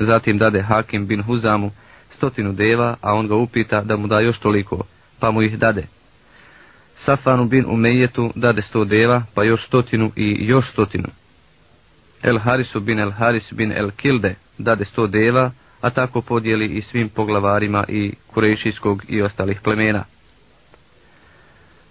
Zatim dade Hakim bin Huzamu stotinu deva, a on ga upita da mu da još toliko, pa mu ih dade. Safanu bin Umejetu dade sto deva, pa još stotinu i još stotinu. El Harisu bin El Haris bin El Kilde dade sto deva, a tako podijeli i svim poglavarima i kurešijskog i ostalih plemena.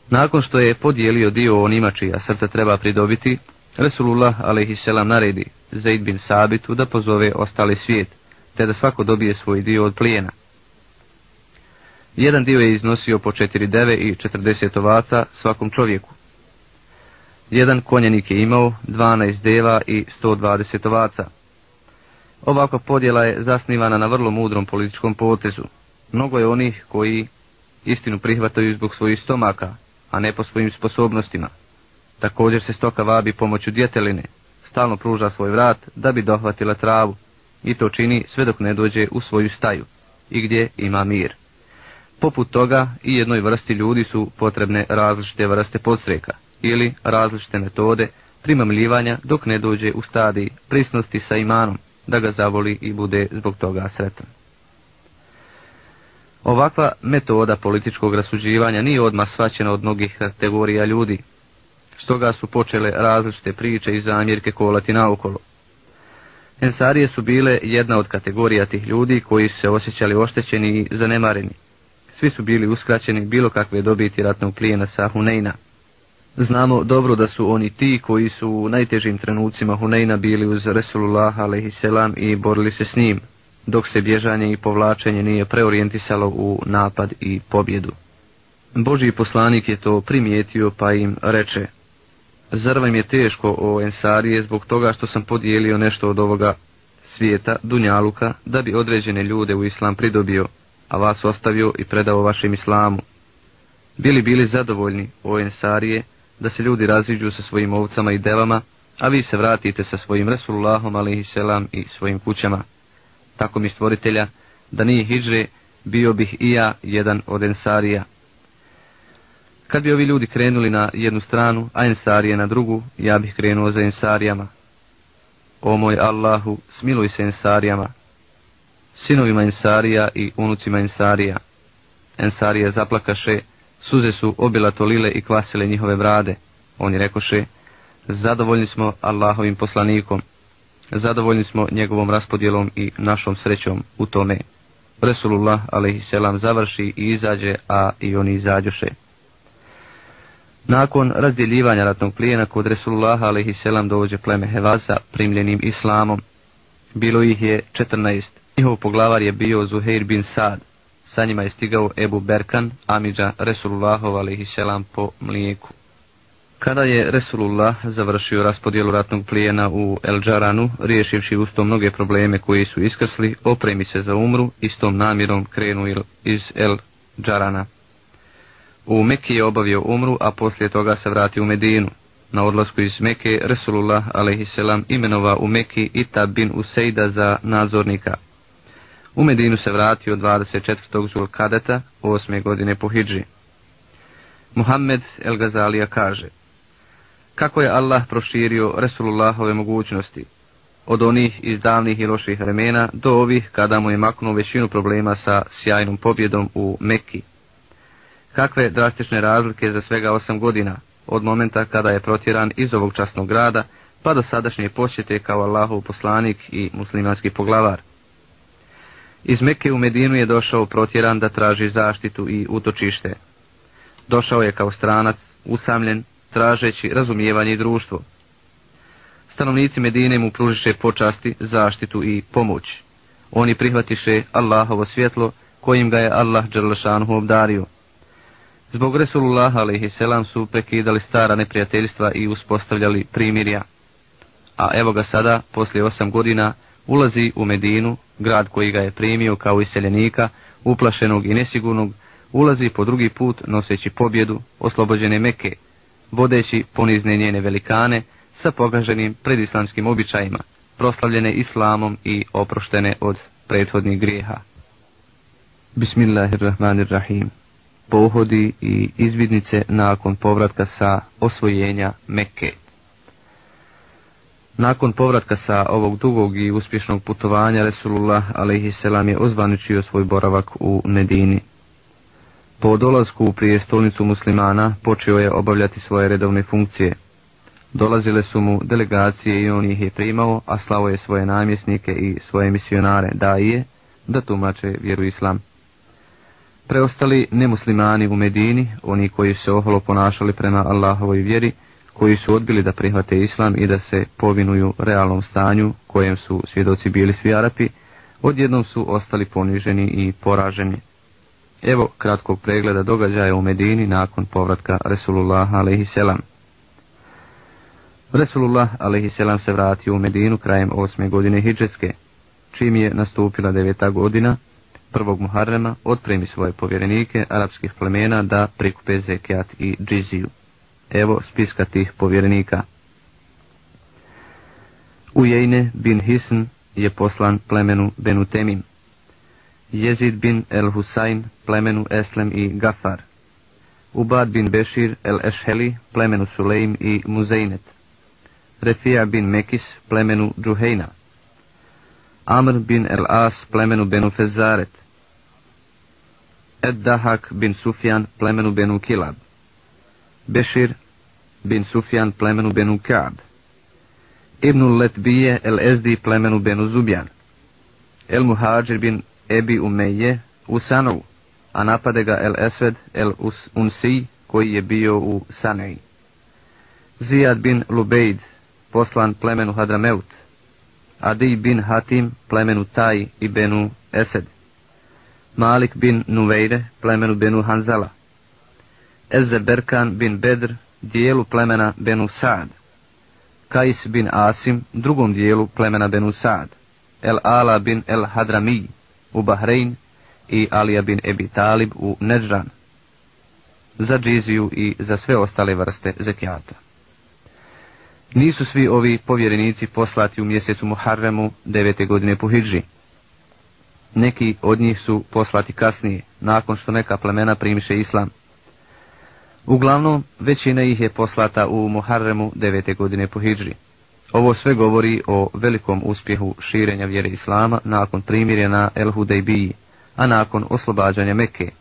Nakon što je podijelio dio onima čija srca treba pridobiti, Resulullah a.s. naredi Zaid bin Sabitu da pozove ostali svijet, te da svako dobije svoj dio od plijena. Jedan dio je iznosio po četiri deve i četrdeset ovaca svakom čovjeku. Jedan konjenik je imao 12 deva i 120 ovaca. Ovakva podjela je zasnivana na vrlo mudrom političkom potezu. Mnogo je onih koji istinu prihvataju zbog svojih stomaka, a ne po svojim sposobnostima. Također se stoka vabi pomoću djeteline, stalno pruža svoj vrat da bi dohvatila travu i to čini sve dok ne dođe u svoju staju i gdje ima mir. Poput toga i jednoj vrsti ljudi su potrebne različite vrste podsreka ili različite metode primamljivanja dok ne dođe u stadiji prisnosti sa imanom da ga zavoli i bude zbog toga sretan. Ovakva metoda političkog rasuđivanja nije odmah svaćena od mnogih kategorija ljudi, stoga su počele različite priče i zamjerke kolati naokolo. Ensarije su bile jedna od kategorija tih ljudi koji se osjećali oštećeni i zanemareni. Svi su bili uskraćeni bilo kakve dobiti ratnog plijena sa Huneyna. Znamo dobro da su oni ti koji su u najtežim trenucima Huneyna bili uz Resulullah a.s. i borili se s njim, dok se bježanje i povlačenje nije preorijentisalo u napad i pobjedu. Božji poslanik je to primijetio pa im reče, Zar vam je teško o Ensarije zbog toga što sam podijelio nešto od ovoga svijeta, Dunjaluka, da bi određene ljude u islam pridobio, a vas ostavio i predao vašem islamu? Bili bili zadovoljni o Ensarije da se ljudi raziđu sa svojim ovcama i devama, a vi se vratite sa svojim Resulullahom a.s. i svojim kućama. Tako mi stvoritelja, da nije hijdže, bio bih i ja jedan od Ensarija. Kad bi ovi ljudi krenuli na jednu stranu, a Ensarije na drugu, ja bih krenuo za Ensarijama. O moj Allahu, smiluj se Ensarijama, sinovima Ensarija i unucima Ensarija. Ensarije zaplakaše, suze su obilatolile i kvasile njihove brade. Oni rekoše, zadovoljni smo Allahovim poslanikom, zadovoljni smo njegovom raspodjelom i našom srećom u tome. Resulullah a.s. završi i izađe, a i oni izađoše. Nakon razdjeljivanja ratnog plijena kod Resulullah a.s. dođe pleme Hevaza primljenim islamom. Bilo ih je 14. Njihov poglavar je bio Zuhair bin Sad. Sa njima je stigao Ebu Berkan, Amidža Resulullahov a.s. po mlijeku. Kada je Resulullah završio raspodjelu ratnog plijena u El Džaranu, riješivši usto mnoge probleme koji su iskrsli, opremi se za umru i s tom namjerom krenu iz El Džarana. U Mekiji je obavio umru, a poslije toga se vratio u Medinu. Na odlasku iz Mekke, Resulullah a.s. imenova u Mekiji Itab bin Usejda za nadzornika. U Medinu se vratio 24. Zulkadeta, 8. godine po Hidži. Muhammed El Gazalija kaže, kako je Allah proširio Resulullahove mogućnosti, od onih iz davnih i loših vremena do ovih kada mu je maknuo većinu problema sa sjajnom pobjedom u Mekki kakve drastične razlike za svega osam godina, od momenta kada je protjeran iz ovog časnog grada, pa do sadašnje posjete kao Allahov poslanik i muslimanski poglavar. Iz Mekke u Medinu je došao protjeran da traži zaštitu i utočište. Došao je kao stranac, usamljen, tražeći razumijevanje i društvo. Stanovnici Medine mu pružiše počasti, zaštitu i pomoć. Oni prihvatiše Allahovo svjetlo, kojim ga je Allah Đerlašanhu obdario. Zbog Resulullah a.s. su prekidali stara neprijateljstva i uspostavljali primirja. A evo ga sada, poslije osam godina, ulazi u Medinu, grad koji ga je primio kao iseljenika, uplašenog i nesigurnog, ulazi po drugi put noseći pobjedu oslobođene Meke, vodeći ponizne njene velikane sa pogaženim predislamskim običajima, proslavljene islamom i oproštene od prethodnih grijeha. Bismillahirrahmanirrahim pohodi i izvidnice nakon povratka sa osvojenja Mekke. Nakon povratka sa ovog dugog i uspješnog putovanja, Resulullah a.s. je ozvaničio svoj boravak u Medini. Po dolasku u prijestolnicu muslimana počeo je obavljati svoje redovne funkcije. Dolazile su mu delegacije i on ih je primao, a slavo je svoje namjesnike i svoje misionare, daje, da tumače vjeru islam. Preostali nemuslimani u Medini, oni koji se oholo ponašali prema Allahovoj vjeri, koji su odbili da prihvate islam i da se povinuju realnom stanju kojem su svjedoci bili svi Arapi, odjednom su ostali poniženi i poraženi. Evo kratkog pregleda događaja u Medini nakon povratka Resulullah a.s. Resulullah a.s. se vratio u Medinu krajem osme godine Hidžetske, čim je nastupila deveta godina, prvog Muharrema otpremi svoje povjerenike arapskih plemena da prikupe zekijat i džiziju. Evo spiska tih povjerenika. Ujejne bin Hisn je poslan plemenu Benutemim. Jezid bin El Husayn plemenu Eslem i Gafar. Ubad bin Bešir El Ešheli plemenu Sulejm i Muzejnet. Refija bin Mekis plemenu Džuhejna. Amr bin El As plemenu Benu Fezaret. Eddahak bin Sufjan plemenu Benu Kilab. Bešir bin Sufjan plemenu Benu Kaab. Ibnul Letbije el Ezdi plemenu Benu Zubjan. El Muhađir bin Ebi Umeje u Sanovu, a napade ga el Esved el Unsi koji je bio u Saneji. Zijad bin Lubejd poslan plemenu Hadrameut. Adi bin Hatim plemenu Taj i Benu Esed. Malik bin Nuveire plemenu Benu Hanzala. Eze Berkan bin Bedr, dijelu plemena Benu Saad. Kais bin Asim, drugom dijelu plemena Benu Saad. El Ala bin El Hadrami u Bahrein i Alija bin Ebi Talib u Neđran. Za džiziju i za sve ostale vrste zekijata. Nisu svi ovi povjerenici poslati u mjesecu Muharremu devete godine po Hidži. Neki od njih su poslati kasnije, nakon što neka plemena primiše islam. Uglavnom, većina ih je poslata u Muharremu devete godine po Hidži. Ovo sve govori o velikom uspjehu širenja vjere Islama nakon primirja na El Hudejbiji, a nakon oslobađanja Mekke.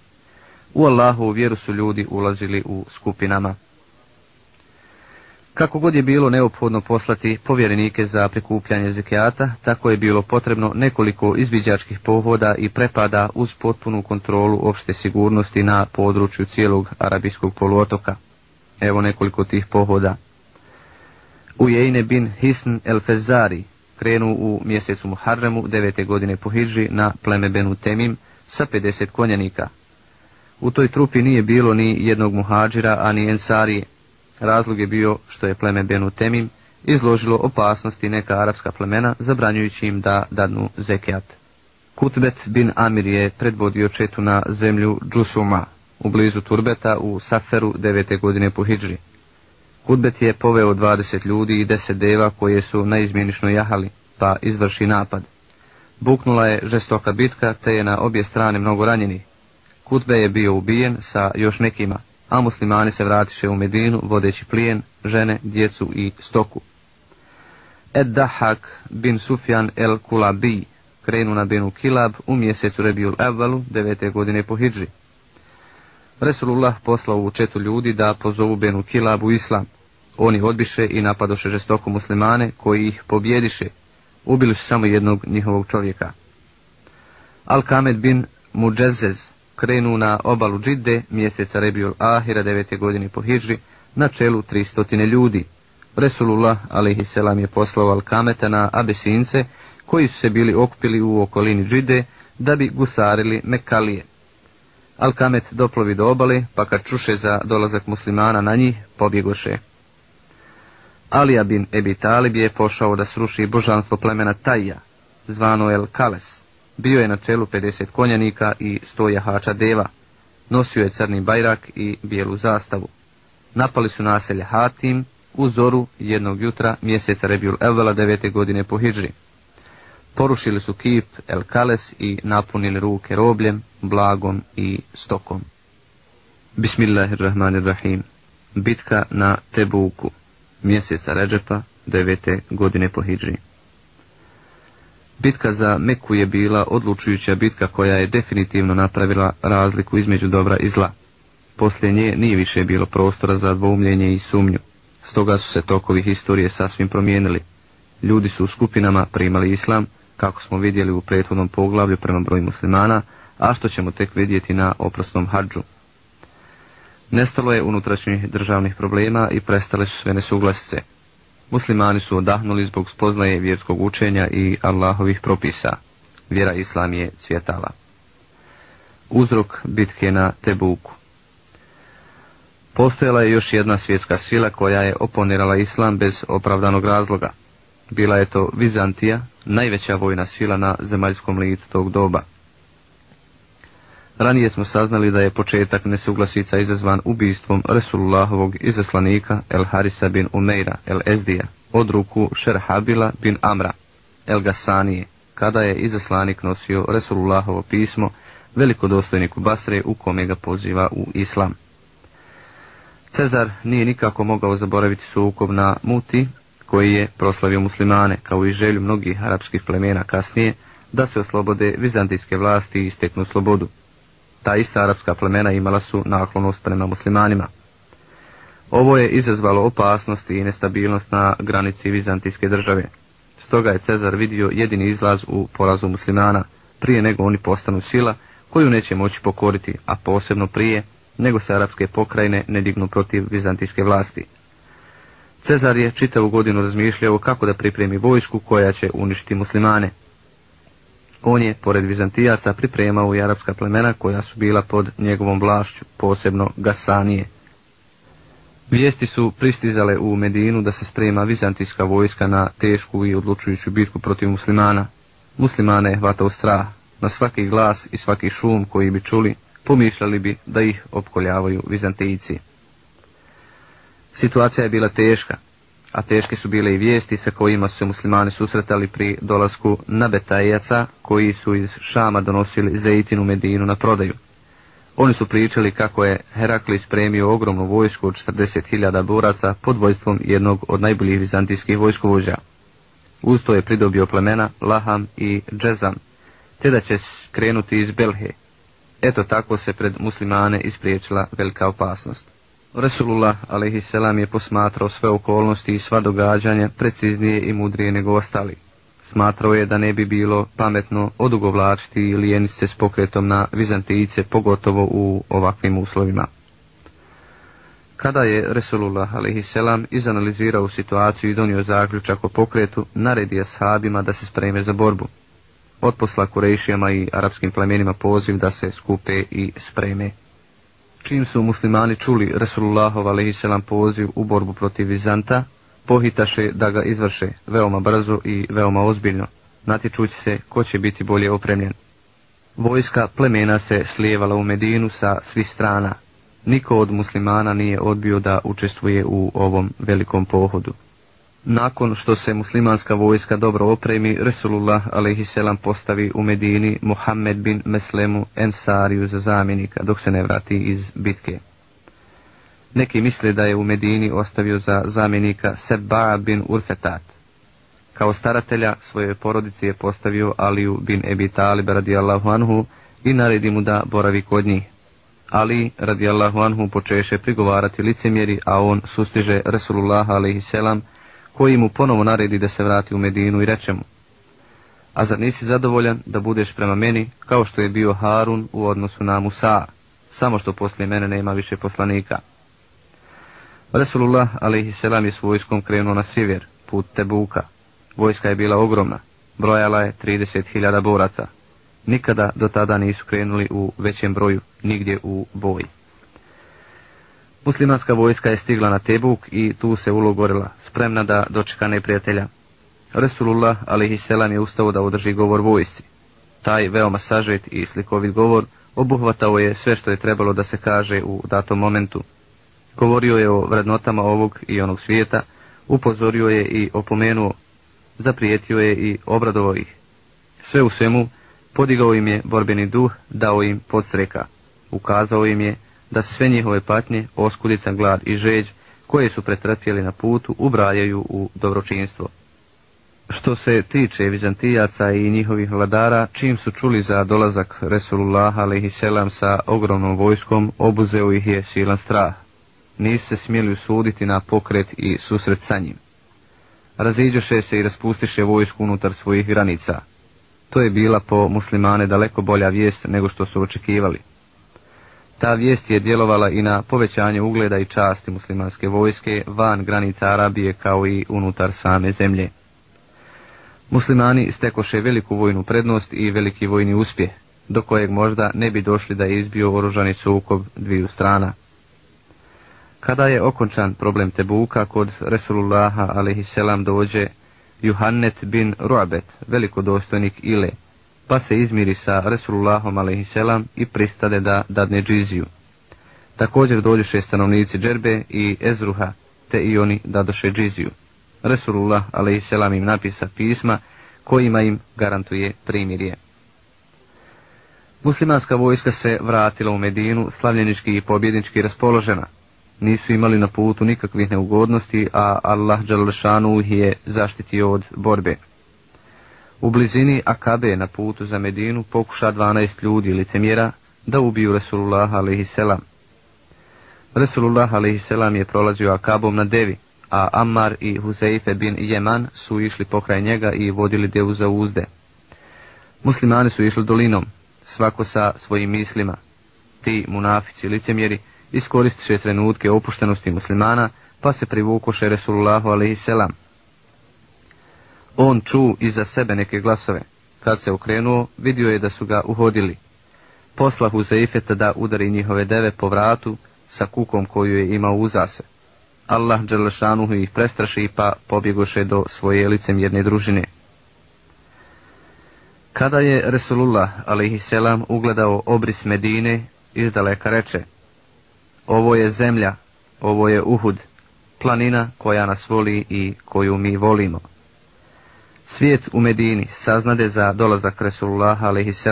U Allahu vjeru su ljudi ulazili u skupinama. Kako god je bilo neophodno poslati povjerenike za prikupljanje zekijata, tako je bilo potrebno nekoliko izviđačkih pohoda i prepada uz potpunu kontrolu opšte sigurnosti na području cijelog arabijskog poluotoka. Evo nekoliko tih pohoda. Ujejne bin Hisn el Fezari krenu u mjesecu Muharremu devete godine po Hidži na pleme Benu Temim sa 50 konjanika. U toj trupi nije bilo ni jednog muhađira, ani ensarije. Razlog je bio što je pleme Benu Temim izložilo opasnosti neka arapska plemena, zabranjujući im da dadnu zekijat. Kutbet bin Amir je predvodio četu na zemlju Džusuma, u blizu Turbeta u Saferu devete godine po Hidži. Kutbet je poveo 20 ljudi i 10 deva koje su naizmjenično jahali, pa izvrši napad. Buknula je žestoka bitka, te je na obje strane mnogo ranjenih. Kutbe je bio ubijen sa još nekima, a muslimani se vratiše u Medinu vodeći plijen, žene, djecu i stoku. Ed Dahak bin Sufjan el Kulabi krenu na Benu Kilab u mjesecu Rebijul Evvalu, devete godine po Hidži. Resulullah poslao u četu ljudi da pozovu Benu Kilab u Islam. Oni odbiše i napadoše žestoko muslimane koji ih pobjediše. Ubili su samo jednog njihovog čovjeka. Al-Kamed bin Muđezez krenu na obalu Džidde mjeseca Rebiul Ahira devete godine po Hidži na čelu 300 ljudi. Resulullah a.s. je poslao Alkameta na Abesince koji su se bili okupili u okolini Džide da bi gusarili Mekalije. Al-Kamet doplovi do obale, pa kad čuše za dolazak muslimana na njih, pobjegoše. Alija bin Ebi Talib je pošao da sruši božanstvo plemena Tajja, zvano El Kales. Bio je na čelu 50 konjanika i 100 jahača deva. Nosio je crni bajrak i bijelu zastavu. Napali su naselje Hatim u zoru jednog jutra mjeseca Rebjul Evvela 9. godine po Hidži. Porušili su kip El Kales i napunili ruke robljem, blagom i stokom. Bismillahirrahmanirrahim. Bitka na Tebuku mjeseca Ređepa 9. godine po Hidži. Bitka za Meku je bila odlučujuća bitka koja je definitivno napravila razliku između dobra i zla. Poslije nje nije više bilo prostora za dvoumljenje i sumnju. Stoga su se tokovi historije sasvim promijenili. Ljudi su u skupinama primali islam, kako smo vidjeli u prethodnom poglavlju prema broju muslimana, a što ćemo tek vidjeti na oprosnom hađu. Nestalo je unutrašnjih državnih problema i prestale su sve nesuglasice. Muslimani su odahnuli zbog spoznaje vjerskog učenja i Allahovih propisa. Vjera Islam je cvjetala. Uzrok bitke na Tebuku Postojala je još jedna svjetska sila koja je oponirala Islam bez opravdanog razloga. Bila je to Vizantija, najveća vojna sila na zemaljskom licu tog doba. Ranije smo saznali da je početak nesuglasica izazvan ubijstvom Resulullahovog izaslanika El Harisa bin Umeira El Ezdija od ruku Šerhabila bin Amra El Gasanije, kada je izaslanik nosio Resulullahovo pismo velikodostojniku Basre u kome ga poziva u islam. Cezar nije nikako mogao zaboraviti sukob na Muti, koji je proslavio muslimane, kao i želju mnogih arapskih plemena kasnije, da se oslobode vizantijske vlasti i steknu slobodu ta ista arapska plemena imala su naklonost prema muslimanima. Ovo je izazvalo opasnosti i nestabilnost na granici vizantijske države. Stoga je Cezar vidio jedini izlaz u porazu muslimana, prije nego oni postanu sila, koju neće moći pokoriti, a posebno prije nego se arapske pokrajine ne dignu protiv vizantijske vlasti. Cezar je čitavu godinu razmišljao kako da pripremi vojsku koja će uništiti muslimane. On je, pored Vizantijaca, pripremao i arapska plemena koja su bila pod njegovom vlašću, posebno Gasanije. Vijesti su pristizale u Medinu da se sprema vizantijska vojska na tešku i odlučujuću bitku protiv muslimana. Muslimane je hvatao strah. Na svaki glas i svaki šum koji bi čuli, pomišljali bi da ih opkoljavaju Vizantijci. Situacija je bila teška, a teške su bile i vijesti sa kojima su se muslimani susretali pri dolasku nabetajaca koji su iz Šama donosili Zeitinu Medinu na prodaju. Oni su pričali kako je Herakli spremio ogromnu vojsku od 40.000 boraca pod vojstvom jednog od najboljih vizantijskih vojskovođa. Usto je pridobio plemena Laham i Džezam, te da će krenuti iz Belhe. Eto tako se pred muslimane ispriječila velika opasnost. Resulullah a.s. je posmatrao sve okolnosti i sva događanja preciznije i mudrije nego ostali. Smatrao je da ne bi bilo pametno odugovlačiti ili se s pokretom na Vizantijice, pogotovo u ovakvim uslovima. Kada je Resulullah a.s. izanalizirao situaciju i donio zaključak o pokretu, naredio sahabima da se spreme za borbu. Otposla Kurejšijama i arapskim plemenima poziv da se skupe i spreme. Čim su muslimani čuli Resulullahov a.s. poziv u borbu protiv Vizanta, pohitaše da ga izvrše veoma brzo i veoma ozbiljno, natječući se ko će biti bolje opremljen. Vojska plemena se slijevala u Medinu sa svih strana. Niko od muslimana nije odbio da učestvuje u ovom velikom pohodu. Nakon što se muslimanska vojska dobro opremi, Resulullah a.s. postavi u Medini Muhammed bin Meslemu Ensariju za zamjenika, dok se ne vrati iz bitke. Neki misle da je u Medini ostavio za zamjenika Seba bin Urfetat. Kao staratelja svoje porodice je postavio Aliju bin Ebi Talib radijallahu anhu i naredi mu da boravi kod njih. Ali radijallahu anhu počeše prigovarati licemjeri, a on sustiže Resulullah a.s koji mu ponovo naredi da se vrati u Medinu i reče mu, a zar nisi zadovoljan da budeš prema meni kao što je bio Harun u odnosu na Musa, samo što poslije mene nema više poslanika. Resulullah a.s. je s vojskom krenuo na sjever, put Tebuka. Vojska je bila ogromna, brojala je 30.000 boraca. Nikada do tada nisu krenuli u većem broju, nigdje u boji. Muslimanska vojska je stigla na Tebuk i tu se ulogorila, spremna da dočeka neprijatelja. Resulullah a.s. je ustao da održi govor vojsi. Taj veoma sažet i slikovit govor obuhvatao je sve što je trebalo da se kaže u datom momentu. Govorio je o vrednotama ovog i onog svijeta, upozorio je i opomenuo, zaprijetio je i obradovao ih. Sve u svemu, podigao im je borbeni duh, dao im podstreka. Ukazao im je da sve njihove patnje, oskudica, glad i žeđ, koje su pretrpjeli na putu, ubrajaju u dobročinstvo. Što se tiče Vizantijaca i njihovih vladara, čim su čuli za dolazak Resulullah a.s. sa ogromnom vojskom, obuzeo ih je silan strah. Nisu se smjeli usuditi na pokret i susret sa njim. Raziđoše se i raspustiše vojsku unutar svojih granica. To je bila po muslimane daleko bolja vijest nego što su očekivali. Ta vijest je djelovala i na povećanje ugleda i časti muslimanske vojske van granica Arabije kao i unutar same zemlje. Muslimani stekoše veliku vojnu prednost i veliki vojni uspjeh, do kojeg možda ne bi došli da je izbio oružani sukob dviju strana. Kada je okončan problem Tebuka kod Resulullaha a.s. dođe Juhannet bin Ruabet, velikodostojnik Ile, pa se izmiri sa Resulullahom a.s. i pristade da dadne džiziju. Također dođeše stanovnici Džerbe i Ezruha, te i oni dadoše džiziju. Resulullah a.s. im napisa pisma kojima im garantuje primirje. Muslimanska vojska se vratila u Medinu slavljenički i pobjednički raspoložena. Nisu imali na putu nikakvih neugodnosti, a Allah Đalšanu ih je zaštitio od borbe. U blizini Akabe na putu za Medinu pokuša 12 ljudi licemjera da ubiju Resulullah a.s. Resulullah a.s. je prolazio Akabom na devi, a Ammar i Huzeife bin Jeman su išli pokraj njega i vodili devu za uzde. Muslimani su išli dolinom, svako sa svojim mislima. Ti munafici licemjeri iskoristiše trenutke opuštenosti muslimana, pa se privukoše Resulullahu a.s. On ču iza sebe neke glasove. Kad se okrenuo, vidio je da su ga uhodili. Posla Huzeifeta da udari njihove deve po vratu sa kukom koju je imao uzase. Allah Đelešanuhu ih prestraši pa pobjegoše do svoje licemjerne družine. Kada je Resulullah a.s. ugledao obris Medine, izdaleka reče, ovo je zemlja, ovo je Uhud, planina koja nas voli i koju mi volimo. Svijet u Medini saznade za dolazak Resulullah a.s.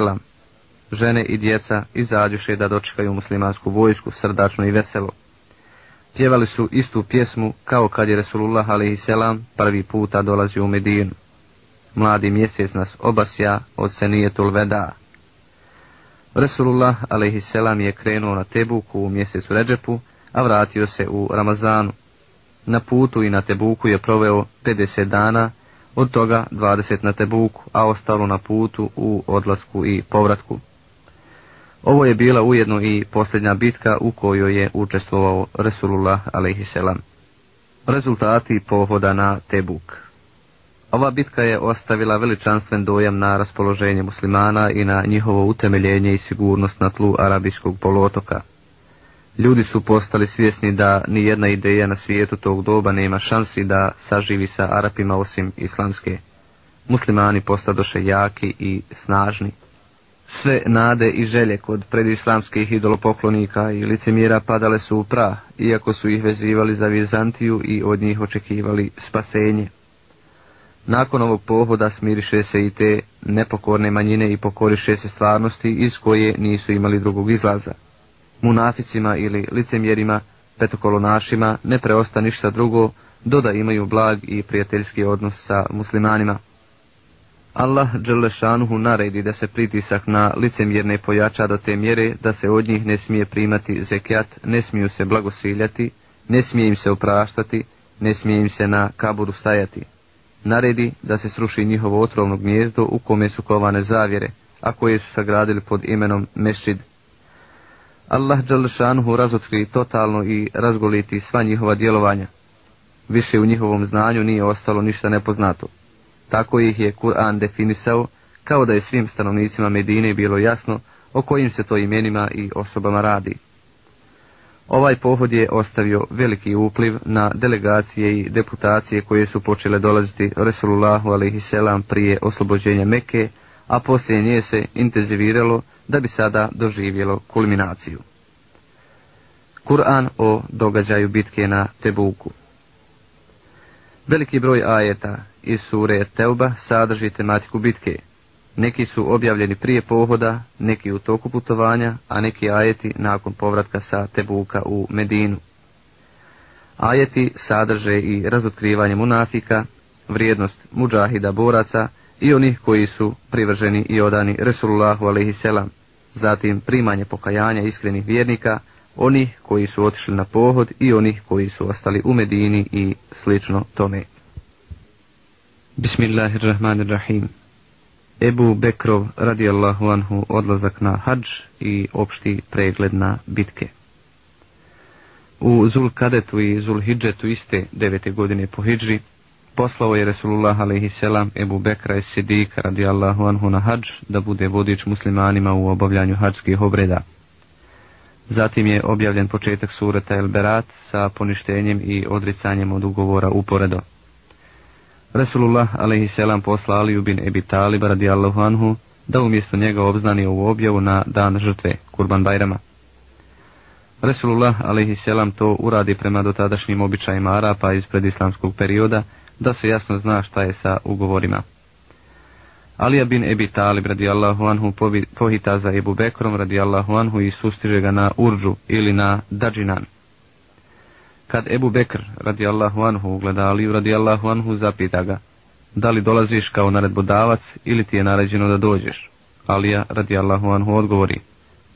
Žene i djeca izađuše da dočekaju muslimansku vojsku srdačno i veselo. Pjevali su istu pjesmu kao kad je Resulullah a.s. prvi puta dolazio u Medinu. Mladi mjesec nas obasja od senijetul veda. Resulullah a.s. je krenuo na Tebuku u mjesecu Ređepu, a vratio se u Ramazanu. Na putu i na Tebuku je proveo 50 dana, od toga 20 na Tebuku, a ostalo na putu u odlasku i povratku. Ovo je bila ujedno i posljednja bitka u kojoj je učestvovao Resulullah a.s. Rezultati pohoda na Tebuk Ova bitka je ostavila veličanstven dojam na raspoloženje muslimana i na njihovo utemeljenje i sigurnost na tlu arabijskog polotoka. Ljudi su postali svjesni da ni jedna ideja na svijetu tog doba nema šansi da saživi sa Arapima osim islamske. Muslimani postadoše jaki i snažni. Sve nade i želje kod predislamskih idolopoklonika i licemjera padale su u prah, iako su ih vezivali za Vizantiju i od njih očekivali spasenje. Nakon ovog pohoda smiriše se i te nepokorne manjine i pokoriše se stvarnosti iz koje nisu imali drugog izlaza. Munaficima ili licemjerima, petokolonašima ne preosta ništa drugo, do da imaju blag i prijateljski odnos sa muslimanima. Allah Đelešanuhu naredi da se pritisak na licemjerne pojača do te mjere da se od njih ne smije primati zekijat, ne smiju se blagosiljati, ne smije im se opraštati, ne smije im se na kaburu stajati. Naredi da se sruši njihovo otrovno gnjezdo u kome su kovane zavjere, a koje su sagradili pod imenom Mešid. Allah Đelešanuhu razotkri totalno i razgoliti sva njihova djelovanja. Više u njihovom znanju nije ostalo ništa nepoznato. Tako ih je Kur'an definisao, kao da je svim stanovnicima Medine bilo jasno o kojim se to imenima i osobama radi. Ovaj pohod je ostavio veliki upliv na delegacije i deputacije koje su počele dolaziti Resulullahu a.s. prije oslobođenja Mekke, a poslije nje se intenziviralo da bi sada doživjelo kulminaciju. Kur'an o događaju bitke na Tebuku Veliki broj ajeta iz sure Teuba sadrži tematiku bitke. Neki su objavljeni prije pohoda, neki u toku putovanja, a neki ajeti nakon povratka sa Tebuka u Medinu. Ajeti sadrže i razotkrivanje munafika, vrijednost muđahida boraca i onih koji su privrženi i odani Resulullahu a.s. Zatim primanje pokajanja iskrenih vjernika, onih koji su otišli na pohod i onih koji su ostali u Medini i slično tome. Bismillahirrahmanirrahim. Ebu Bekrov radijallahu anhu odlazak na hađ i opšti pregled na bitke. U Zulkadetu i Zulhidžetu iste devete godine po Hidži poslao je Resulullah a.s. Ebu Bekra i Sidika radijallahu anhu na hađ da bude vodič muslimanima u obavljanju hađskih obreda. Zatim je objavljen početak surata El Berat sa poništenjem i odricanjem od ugovora uporedo. Resulullah a.s. posla Aliju bin Ebi Talib radijallahu anhu da umjesto njega obznani ovu objavu na dan žrtve, Kurban Bajrama. Resulullah a.s. to uradi prema dotadašnjim običajima Arapa ispred islamskog perioda, da se jasno zna šta je sa ugovorima. Alija bin Ebi Talib radijallahu anhu pohita za Ebu Bekrom radijallahu anhu i sustiže ga na Urđu ili na Dađinan. Kad Ebu Bekr radijallahu anhu ugleda Aliju radijallahu anhu zapita ga, da li dolaziš kao naredbodavac ili ti je naređeno da dođeš? Alija radijallahu anhu odgovori,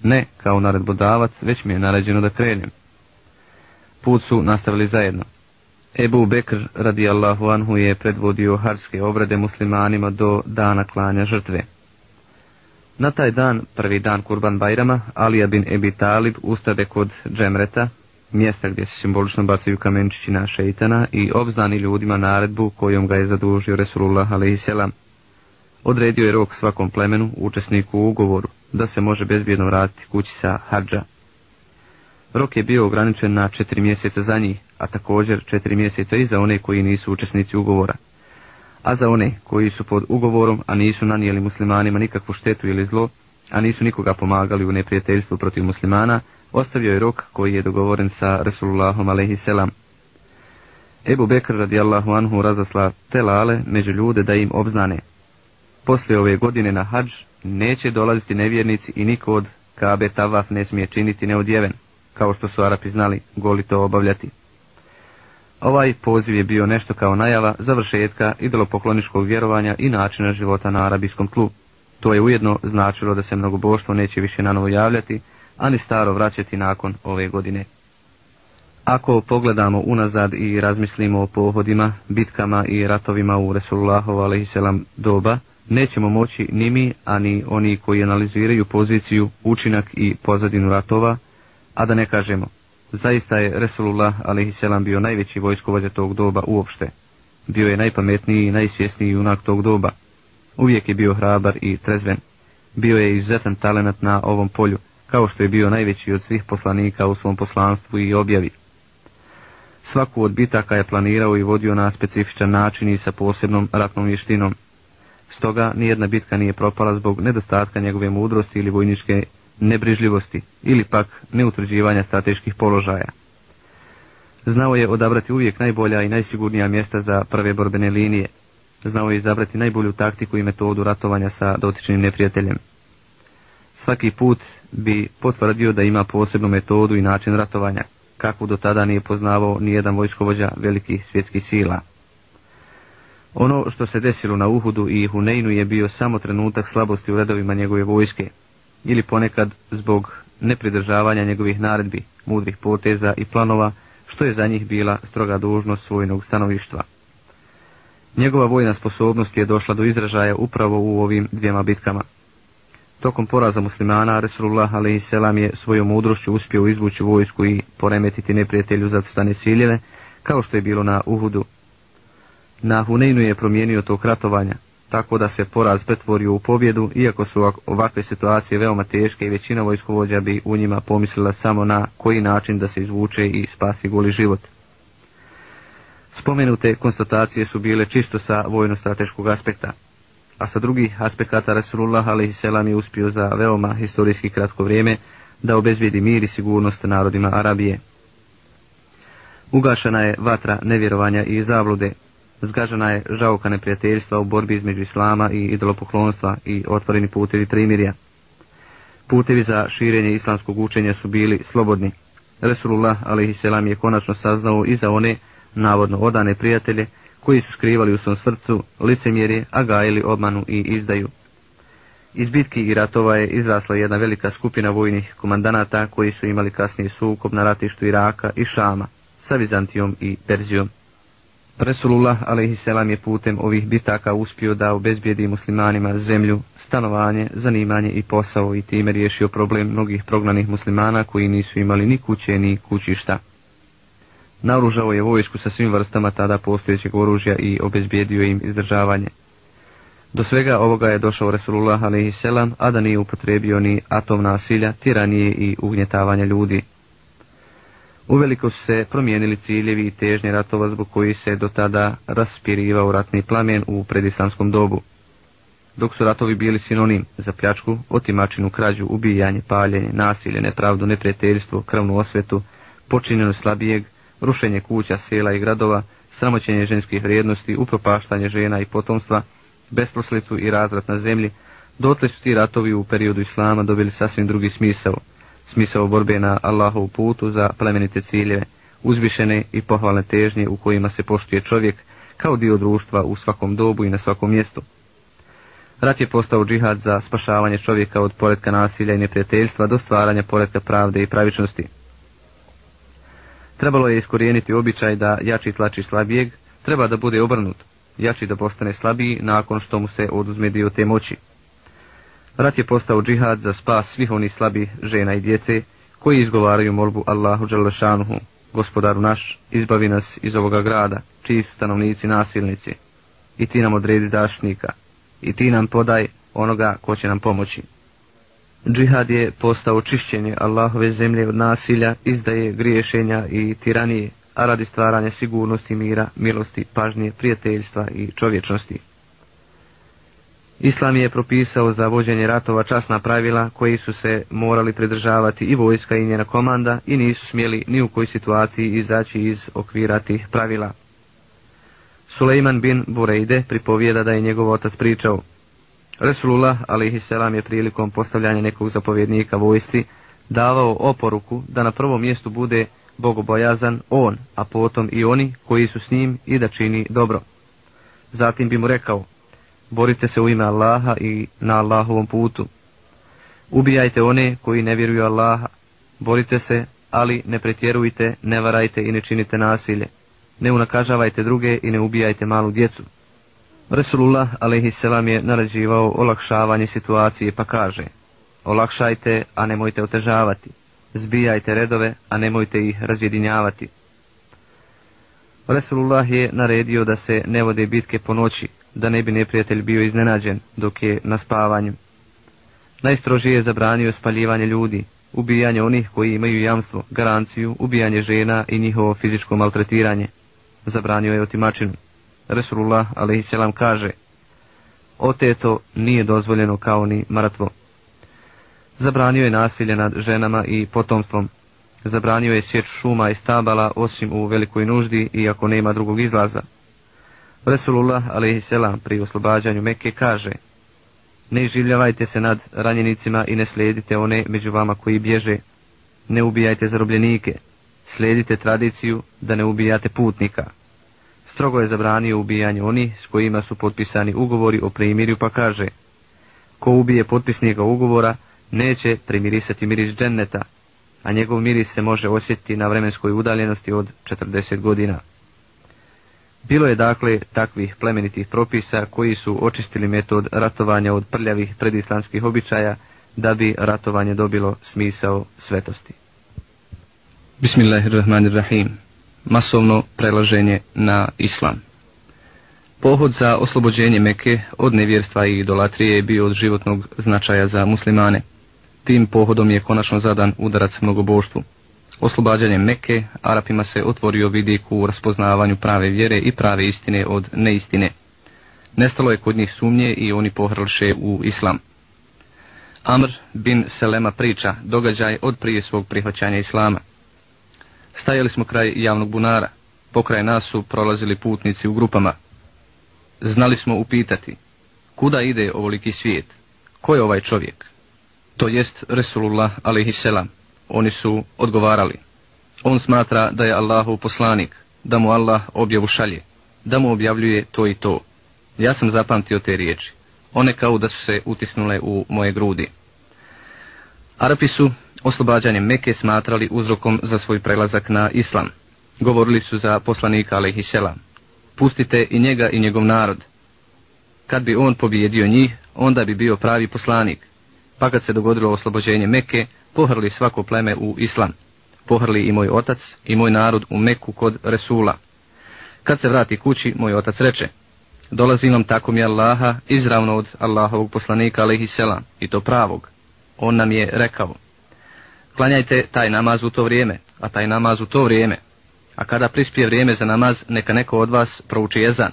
ne kao naredbodavac, već mi je naređeno da krenem. Put su nastavili zajedno. Ebu Bekr radijallahu anhu je predvodio harske obrade muslimanima do dana klanja žrtve. Na taj dan, prvi dan Kurban Bajrama, Alija bin Ebi Talib ustade kod džemreta, mjesta gdje se simbolično bacaju kamenčići na šeitana i obznani ljudima naredbu kojom ga je zadužio Resulullah a.s. Odredio je rok svakom plemenu, učesniku u ugovoru, da se može bezbjedno vratiti kući sa hađa. Rok je bio ograničen na četiri mjeseca za njih, a također četiri mjeseca i za one koji nisu učesnici ugovora. A za one koji su pod ugovorom, a nisu nanijeli muslimanima nikakvu štetu ili zlo, a nisu nikoga pomagali u neprijateljstvu protiv muslimana, ostavio je rok koji je dogovoren sa Resulullahom a.s. Ebu Bekr radijallahu anhu razasla telale među ljude da im obznane. Poslije ove godine na hađ neće dolaziti nevjernici i niko od Kabe Tavaf ne smije činiti neodjeven, kao što su Arapi znali goli to obavljati. Ovaj poziv je bio nešto kao najava završetka idolopokloničkog vjerovanja i načina života na arabijskom tlu. To je ujedno značilo da se mnogoboštvo neće više na novo javljati, ani staro vraćati nakon ove godine. Ako pogledamo unazad i razmislimo o pohodima, bitkama i ratovima u Resulullahov a.s. doba, nećemo moći ni mi, ani oni koji analiziraju poziciju, učinak i pozadinu ratova, a da ne kažemo, zaista je Resulullah a.s. bio najveći vojskovođa tog doba uopšte. Bio je najpametniji i najsvjesniji junak tog doba. Uvijek je bio hrabar i trezven. Bio je izuzetan talenat na ovom polju, kao što je bio najveći od svih poslanika u svom poslanstvu i objavi. Svaku od bitaka je planirao i vodio na specifičan način i sa posebnom ratnom vještinom. Stoga nijedna bitka nije propala zbog nedostatka njegove mudrosti ili vojničke nebrižljivosti ili pak neutvrđivanja strateških položaja. Znao je odabrati uvijek najbolja i najsigurnija mjesta za prve borbene linije. Znao je izabrati najbolju taktiku i metodu ratovanja sa dotičnim neprijateljem. Svaki put bi potvrdio da ima posebnu metodu i način ratovanja, kakvu do tada nije poznavao ni jedan vojskovođa velikih svjetskih sila. Ono što se desilo na Uhudu i Huneinu je bio samo trenutak slabosti u redovima njegove vojske, ili ponekad zbog nepridržavanja njegovih naredbi, mudrih poteza i planova, što je za njih bila stroga dužnost svojnog stanovištva. Njegova vojna sposobnost je došla do izražaja upravo u ovim dvijema bitkama. Tokom poraza muslimana, Resulullah a.s. je svojom mudrošću uspio izvući vojsku i poremetiti neprijatelju zacrstane siljeve, kao što je bilo na Uhudu. Na Huneinu je promijenio tok ratovanja, tako da se poraz pretvorio u pobjedu, iako su ovakve situacije veoma teške i većina vojskovođa bi u njima pomislila samo na koji način da se izvuče i spasi goli život. Spomenute konstatacije su bile čisto sa vojno-strateškog aspekta, a sa drugih aspekata Rasulullah a.s. je uspio za veoma historijski kratko vrijeme da obezvijedi mir i sigurnost narodima Arabije. Ugašana je vatra nevjerovanja i zavlude, zgažena je žauka neprijateljstva u borbi između islama i idolopoklonstva i otvoreni putevi primirja. Putevi za širenje islamskog učenja su bili slobodni. Resulullah a.s. je konačno saznao i za one navodno odane prijatelje koji su skrivali u svom srcu licemjerje, a gajili obmanu i izdaju. Iz bitki i ratova je izrasla jedna velika skupina vojnih komandanata koji su imali kasnije sukob na ratištu Iraka i Šama sa Vizantijom i Perzijom. Resulullah alaihisselam je putem ovih bitaka uspio da obezbijedi muslimanima zemlju, stanovanje, zanimanje i posao i time riješio problem mnogih prognanih muslimana koji nisu imali ni kuće ni kućišta. Naoružao je vojsku sa svim vrstama tada postojećeg oružja i obezbijedio im izdržavanje. Do svega ovoga je došao Resulullah alaihisselam, a da nije upotrebio ni atom nasilja, tiranije i ugnjetavanja ljudi. Uveliko su se promijenili ciljevi i težnje ratova zbog koji se do tada raspirivao ratni plamen u predislamskom dobu. Dok su ratovi bili sinonim za pljačku, otimačinu, krađu, ubijanje, paljenje, nasilje, nepravdu, neprijateljstvo, krvnu osvetu, počinjeno slabijeg, rušenje kuća, sela i gradova, sramoćenje ženskih vrijednosti, upropaštanje žena i potomstva, besproslitu i razrat na zemlji, dotle su ti ratovi u periodu Islama dobili sasvim drugi smisao, smisao borbe na Allahov putu za plemenite ciljeve, uzvišene i pohvalne težnje u kojima se poštuje čovjek kao dio društva u svakom dobu i na svakom mjestu. Rat je postao džihad za spašavanje čovjeka od poredka nasilja i neprijateljstva do stvaranja poredka pravde i pravičnosti. Trebalo je iskorijeniti običaj da jači tlači slabijeg, treba da bude obrnut, jači da postane slabiji nakon što mu se oduzme dio te moći. Rat je postao džihad za spas svih onih slabih žena i djece koji izgovaraju molbu Allahu Đalešanuhu, gospodaru naš, izbavi nas iz ovoga grada, čiji stanovnici nasilnici, i ti nam odredi dašnika, i ti nam podaj onoga ko će nam pomoći. Džihad je postao čišćenje Allahove zemlje od nasilja, izdaje griješenja i tiranije, a radi stvaranja sigurnosti, mira, milosti, pažnje, prijateljstva i čovječnosti. Islam je propisao za vođenje ratova časna pravila koji su se morali pridržavati i vojska i njena komanda i nisu smjeli ni u kojoj situaciji izaći iz okvira tih pravila. Suleiman bin Burejde pripovijeda da je njegov otac pričao. Resulullah a.s. je prilikom postavljanja nekog zapovjednika vojsci davao oporuku da na prvom mjestu bude bogobojazan on, a potom i oni koji su s njim i da čini dobro. Zatim bi mu rekao, borite se u ime Allaha i na Allahovom putu. Ubijajte one koji ne vjeruju Allaha, borite se, ali ne pretjerujte, ne varajte i ne činite nasilje. Ne unakažavajte druge i ne ubijajte malu djecu. Resulullah a.s. je naređivao olakšavanje situacije pa kaže Olakšajte, a nemojte otežavati. Zbijajte redove, a nemojte ih razjedinjavati. Resulullah je naredio da se ne vode bitke po noći, da ne bi neprijatelj bio iznenađen dok je na spavanju. Najstrožije je zabranio spaljivanje ljudi, ubijanje onih koji imaju jamstvo, garanciju, ubijanje žena i njihovo fizičko maltretiranje. Zabranio je otimačinu. Resulullah a.s. kaže Oteto nije dozvoljeno kao ni mrtvo. Zabranio je nasilje nad ženama i potomstvom. Zabranio je sjeć šuma i stabala osim u velikoj nuždi i ako nema drugog izlaza. Resulullah a.s. pri oslobađanju Mekke kaže Ne življavajte se nad ranjenicima i ne slijedite one među vama koji bježe. Ne ubijajte zarobljenike. Slijedite tradiciju da ne ubijate putnika. Strogo je zabranio ubijanje oni s kojima su potpisani ugovori o primirju pa kaže Ko ubije potpisnika ugovora neće primirisati miris dženneta, a njegov miris se može osjetiti na vremenskoj udaljenosti od 40 godina. Bilo je dakle takvih plemenitih propisa koji su očistili metod ratovanja od prljavih predislamskih običaja da bi ratovanje dobilo smisao svetosti. Bismillahirrahmanirrahim. Masovno prelaženje na islam. Pohod za oslobođenje Meke od nevjerstva i idolatrije je bio od životnog značaja za muslimane. Tim pohodom je konačno zadan udarac mnogoboštvu. Oslobađanjem Mekke, Arapima se otvorio vidik u raspoznavanju prave vjere i prave istine od neistine. Nestalo je kod njih sumnje i oni pohrlše u islam. Amr bin Selema priča događaj od prije svog prihvaćanja islama. Stajali smo kraj javnog bunara, pokraj nas su prolazili putnici u grupama. Znali smo upitati, kuda ide ovoliki svijet, ko je ovaj čovjek? To jest Resulullah alaihisselam. Oni su odgovarali, On smatra da je Allahov poslanik, da mu Allah objavu šalje, da mu objavljuje to i to. Ja sam zapamtio te riječi. One kao da su se utisnule u moje grudi. Arapi su oslobađanjem Meke smatrali uzrokom za svoj prelazak na islam. Govorili su za poslanika alaihisselam. Pustite i njega i njegov narod. Kad bi on pobjedio njih, onda bi bio pravi poslanik. Pa kad se dogodilo oslobođenje Meke, pohrli svako pleme u islam. Pohrli i moj otac i moj narod u Meku kod Resula. Kad se vrati kući, moj otac reče, dolazi nam tako mi Allaha izravno od Allahovog poslanika alaihisselam, i to pravog. On nam je rekao, klanjajte taj namaz u to vrijeme, a taj namaz u to vrijeme. A kada prispije vrijeme za namaz, neka neko od vas prouči jezan.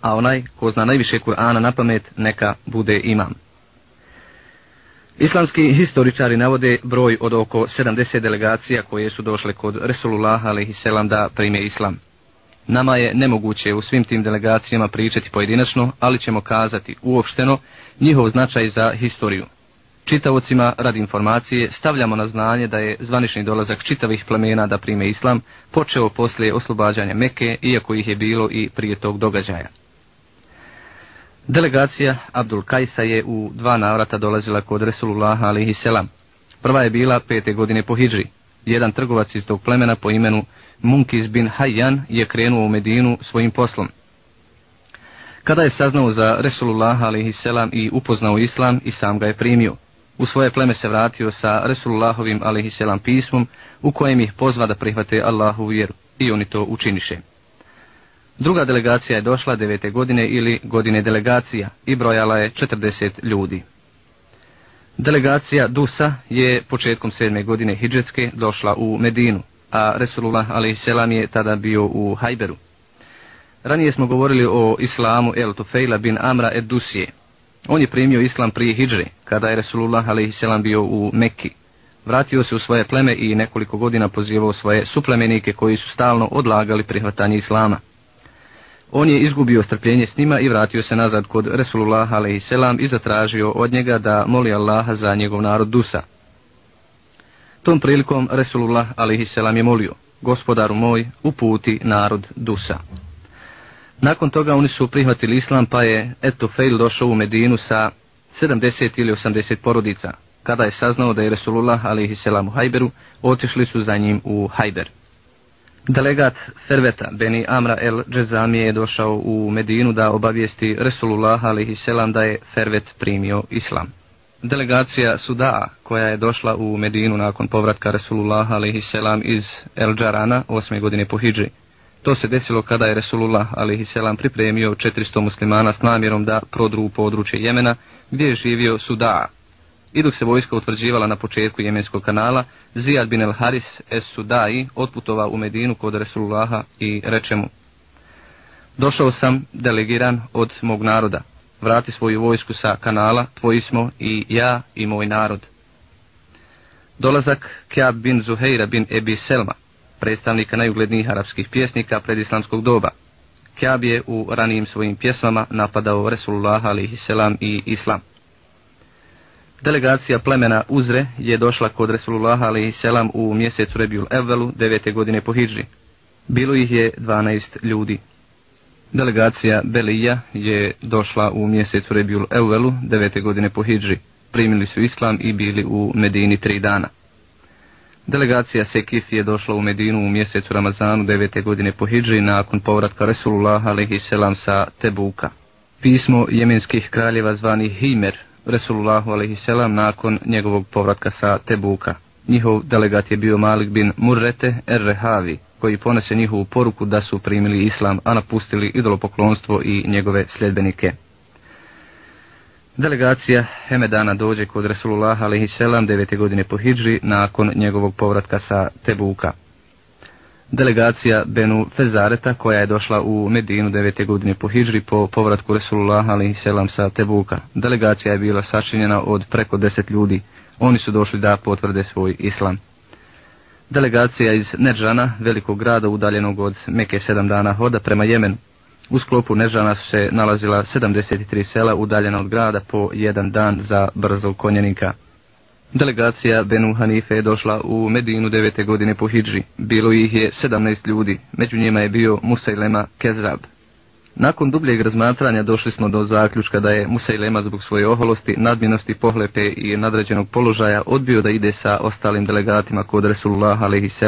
A onaj ko zna najviše Kur'ana na pamet, neka bude imam. Islamski historičari navode broj od oko 70 delegacija koje su došle kod Resulullah a.s. da prime islam. Nama je nemoguće u svim tim delegacijama pričati pojedinačno, ali ćemo kazati uopšteno njihov značaj za historiju. Čitavocima radi informacije stavljamo na znanje da je zvanični dolazak čitavih plemena da prime islam počeo poslije oslobađanja Meke, iako ih je bilo i prije tog događaja. Delegacija Abdul Kajsa je u dva navrata dolazila kod Resulullah selam. Prva je bila pete godine po Hidži. Jedan trgovac iz tog plemena po imenu Munkiz bin Hayyan je krenuo u Medinu svojim poslom. Kada je saznao za Resulullah selam i upoznao islam i sam ga je primio. U svoje pleme se vratio sa Resulullahovim a.s. pismom u kojem ih pozva da prihvate Allahu vjeru i oni to učiniše. Druga delegacija je došla devete godine ili godine delegacija i brojala je 40 ljudi. Delegacija Dusa je početkom sedme godine Hidžetske došla u Medinu, a Resulullah a.s. je tada bio u Hajberu. Ranije smo govorili o islamu El Tufejla bin Amra ed Dusije. On je primio islam prije Hidže, kada je Resulullah a.s. bio u Mekki. Vratio se u svoje pleme i nekoliko godina pozivao svoje suplemenike koji su stalno odlagali prihvatanje islama. On je izgubio strpljenje s njima i vratio se nazad kod Resulullah a.s. i zatražio od njega da moli Allaha za njegov narod Dusa. Tom prilikom Resulullah a.s. je molio, gospodaru moj, uputi narod Dusa. Nakon toga oni su prihvatili islam pa je Eto došao u Medinu sa 70 ili 80 porodica. Kada je saznao da je Resulullah a.s. u Hajberu, otišli su za njim u Hajber. Delegat Ferveta Beni Amra el Džezami je došao u Medinu da obavijesti Resulullah a.s. da je Fervet primio islam. Delegacija Sudaa koja je došla u Medinu nakon povratka Resulullah a.s. iz El Džarana osme godine po Hidži. To se desilo kada je Resulullah a.s. pripremio 400 muslimana s namjerom da prodru u područje Jemena gdje je živio Sudaa. I dok se vojska utvrđivala na početku Jemenskog kanala, Zijad bin el Haris es Sudai otputovao u Medinu kod Resulullaha i reče mu Došao sam delegiran od mog naroda. Vrati svoju vojsku sa kanala, tvoji smo i ja i moj narod. Dolazak Kjab bin Zuheira bin Ebi Selma, predstavnika najuglednijih arapskih pjesnika predislamskog doba. Kjab je u ranijim svojim pjesmama napadao Resulullah selam i Islam. Delegacija plemena Uzre je došla kod Resulullah selam u mjesecu Rebjul Evvelu, devete godine po Hidži. Bilo ih je 12 ljudi. Delegacija Belija je došla u mjesecu Rebjul Evvelu, devete godine po Hidži. Primili su islam i bili u Medini tri dana. Delegacija Sekif je došla u Medinu u mjesecu Ramazanu devete godine po Hidži nakon povratka Resulullah selam sa Tebuka. Pismo jemenskih kraljeva zvani Himer Resulullahu a.s. nakon njegovog povratka sa Tebuka. Njihov delegat je bio Malik bin Murrete Errehavi, koji ponese njihovu poruku da su primili islam, a napustili idolopoklonstvo i njegove sljedbenike. Delegacija Hemedana dođe kod Resulullah a.s. 9. godine po Hidži nakon njegovog povratka sa Tebuka delegacija Benu Fezareta koja je došla u Medinu 9. godine po Hidžri po povratku Resulullah ali selam sa Tebuka. Delegacija je bila sačinjena od preko 10 ljudi. Oni su došli da potvrde svoj islam. Delegacija iz Nežana, velikog grada udaljenog od Meke 7 dana hoda prema Jemenu. U sklopu Nežana su se nalazila 73 sela udaljena od grada po jedan dan za brzog konjenika. Delegacija Benu Hanife je došla u Medinu devete godine po Hidži. Bilo ih je 17 ljudi, među njima je bio Musailema Kezrab. Nakon dubljeg razmatranja došli smo do zaključka da je Musailema zbog svoje oholosti, nadmjenosti, pohlepe i nadređenog položaja odbio da ide sa ostalim delegatima kod Resulullah a.s.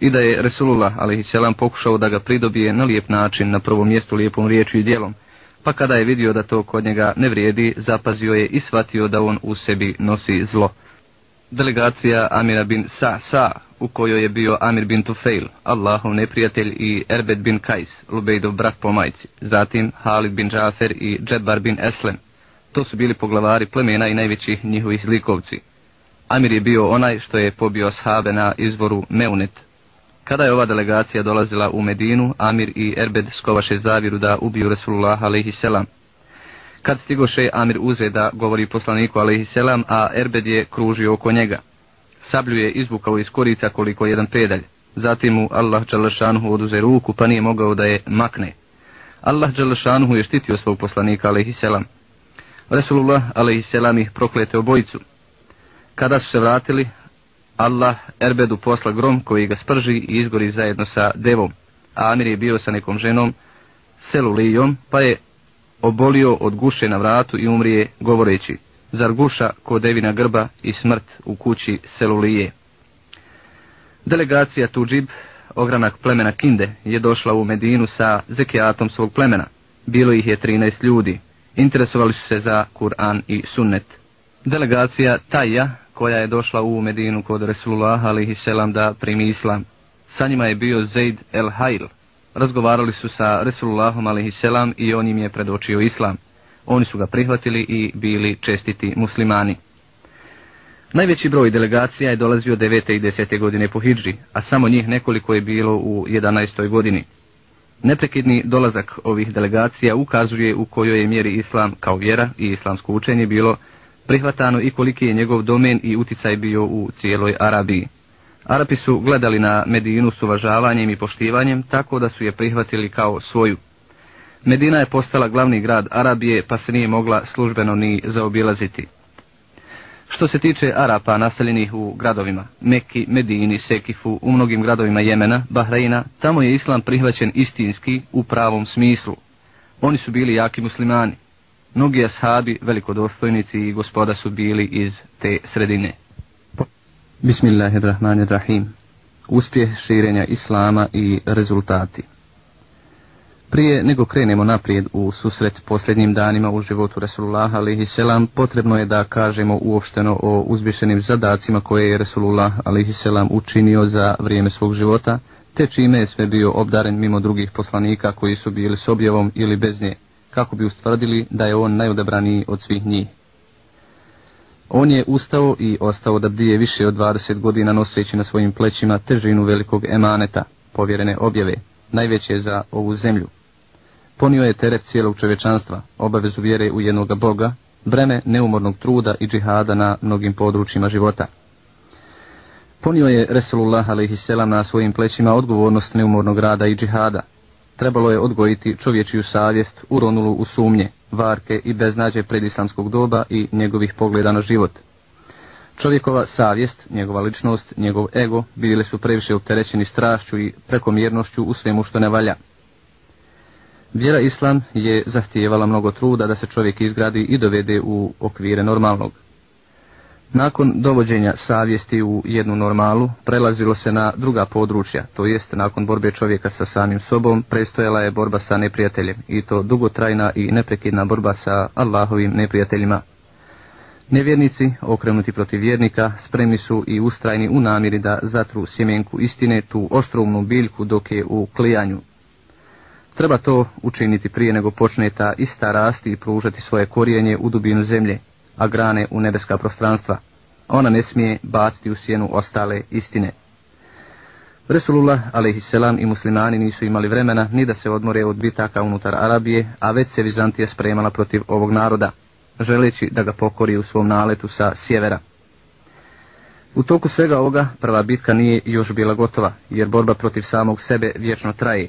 i da je Resulullah a.s. pokušao da ga pridobije na lijep način, na prvom mjestu lijepom riječu i dijelom, pa kada je vidio da to kod njega ne vrijedi, zapazio je i shvatio da on u sebi nosi zlo. Delegacija Amira bin Sa Sa, u kojoj je bio Amir bin Tufail, Allahov neprijatelj i Erbed bin Kajs, Lubejdov brat po majci, zatim Halid bin Džafer i Džebar bin Eslem. To su bili poglavari plemena i najvećih njihovih zlikovci. Amir je bio onaj što je pobio shabe na izvoru Meunet. Kada je ova delegacija dolazila u Medinu, Amir i Erbed skovaše zaviru da ubiju Resulullah a.s. Kad stigoše, Amir uze da govori poslaniku a.s. a Erbed je kružio oko njega. Sablju je izvukao iz korica koliko jedan pedalj. Zatim mu Allah Đalešanuhu oduze ruku pa nije mogao da je makne. Allah Đalešanuhu je štitio svog poslanika a.s. Resulullah a.s. ih proklete obojicu. Kada su se vratili, Allah Erbedu posla grom koji ga sprži i izgori zajedno sa devom. A Amir je bio sa nekom ženom, Selulijom, pa je obolio od guše na vratu i umrije govoreći, zar guša ko devina grba i smrt u kući Selulije. Delegacija Tuđib, ogranak plemena Kinde, je došla u Medinu sa zekijatom svog plemena. Bilo ih je 13 ljudi. Interesovali su se za Kur'an i Sunnet. Delegacija Tajja, koja je došla u Medinu kod Resulullah alihi selam da primi islam. Sa njima je bio Zaid el Hajl, Razgovarali su sa Resulullahom a.s. selam i on im je predočio islam. Oni su ga prihvatili i bili čestiti muslimani. Najveći broj delegacija je dolazio 9. i 10. godine po Hidži, a samo njih nekoliko je bilo u 11. godini. Neprekidni dolazak ovih delegacija ukazuje u kojoj je mjeri islam kao vjera i islamsko učenje bilo prihvatano i koliki je njegov domen i uticaj bio u cijeloj Arabiji. Arapi su gledali na Medinu s uvažavanjem i poštivanjem tako da su je prihvatili kao svoju. Medina je postala glavni grad Arabije pa se nije mogla službeno ni zaobilaziti. Što se tiče Arapa naseljenih u gradovima, Meki, Medini, Sekifu, u mnogim gradovima Jemena, Bahreina, tamo je islam prihvaćen istinski u pravom smislu. Oni su bili jaki muslimani. Mnogi ashabi, velikodostojnici i gospoda su bili iz te sredine. Bismillahirrahmanirrahim. Uspjeh širenja Islama i rezultati. Prije nego krenemo naprijed u susret posljednjim danima u životu Resulullah a.s. potrebno je da kažemo uopšteno o uzbišenim zadacima koje je Resulullah a.s. učinio za vrijeme svog života, te čime je sve bio obdaren mimo drugih poslanika koji su bili s objavom ili bez nje kako bi ustvrdili da je on najodebraniji od svih njih. On je ustao i ostao da bdije više od 20 godina noseći na svojim plećima težinu velikog emaneta, povjerene objave, najveće za ovu zemlju. Ponio je teret cijelog čovečanstva, obavezu vjere u jednoga Boga, breme neumornog truda i džihada na mnogim područjima života. Ponio je Resulullah a.s. na svojim plećima odgovornost neumornog rada i džihada, trebalo je odgojiti čovječiju savjest uronulu u sumnje, varke i beznađe predislamskog doba i njegovih pogleda na život. Čovjekova savjest, njegova ličnost, njegov ego bili su previše opterećeni strašću i prekomjernošću u svemu što ne valja. Vjera Islam je zahtijevala mnogo truda da se čovjek izgradi i dovede u okvire normalnog. Nakon dovođenja savjesti u jednu normalu, prelazilo se na druga područja, to jest nakon borbe čovjeka sa samim sobom, prestojala je borba sa neprijateljem, i to dugotrajna i neprekidna borba sa Allahovim neprijateljima. Nevjernici, okrenuti protiv vjernika, spremni su i ustrajni u namiri da zatru sjemenku istine, tu oštrumnu biljku dok je u klijanju. Treba to učiniti prije nego počne ta ista rasti i pružati svoje korijenje u dubinu zemlje a grane u nebeska prostranstva. Ona ne smije baciti u sjenu ostale istine. Resulullah a.s. i muslimani nisu imali vremena ni da se odmore od bitaka unutar Arabije, a već se Vizantija spremala protiv ovog naroda, želeći da ga pokori u svom naletu sa sjevera. U toku svega ovoga prva bitka nije još bila gotova, jer borba protiv samog sebe vječno traje.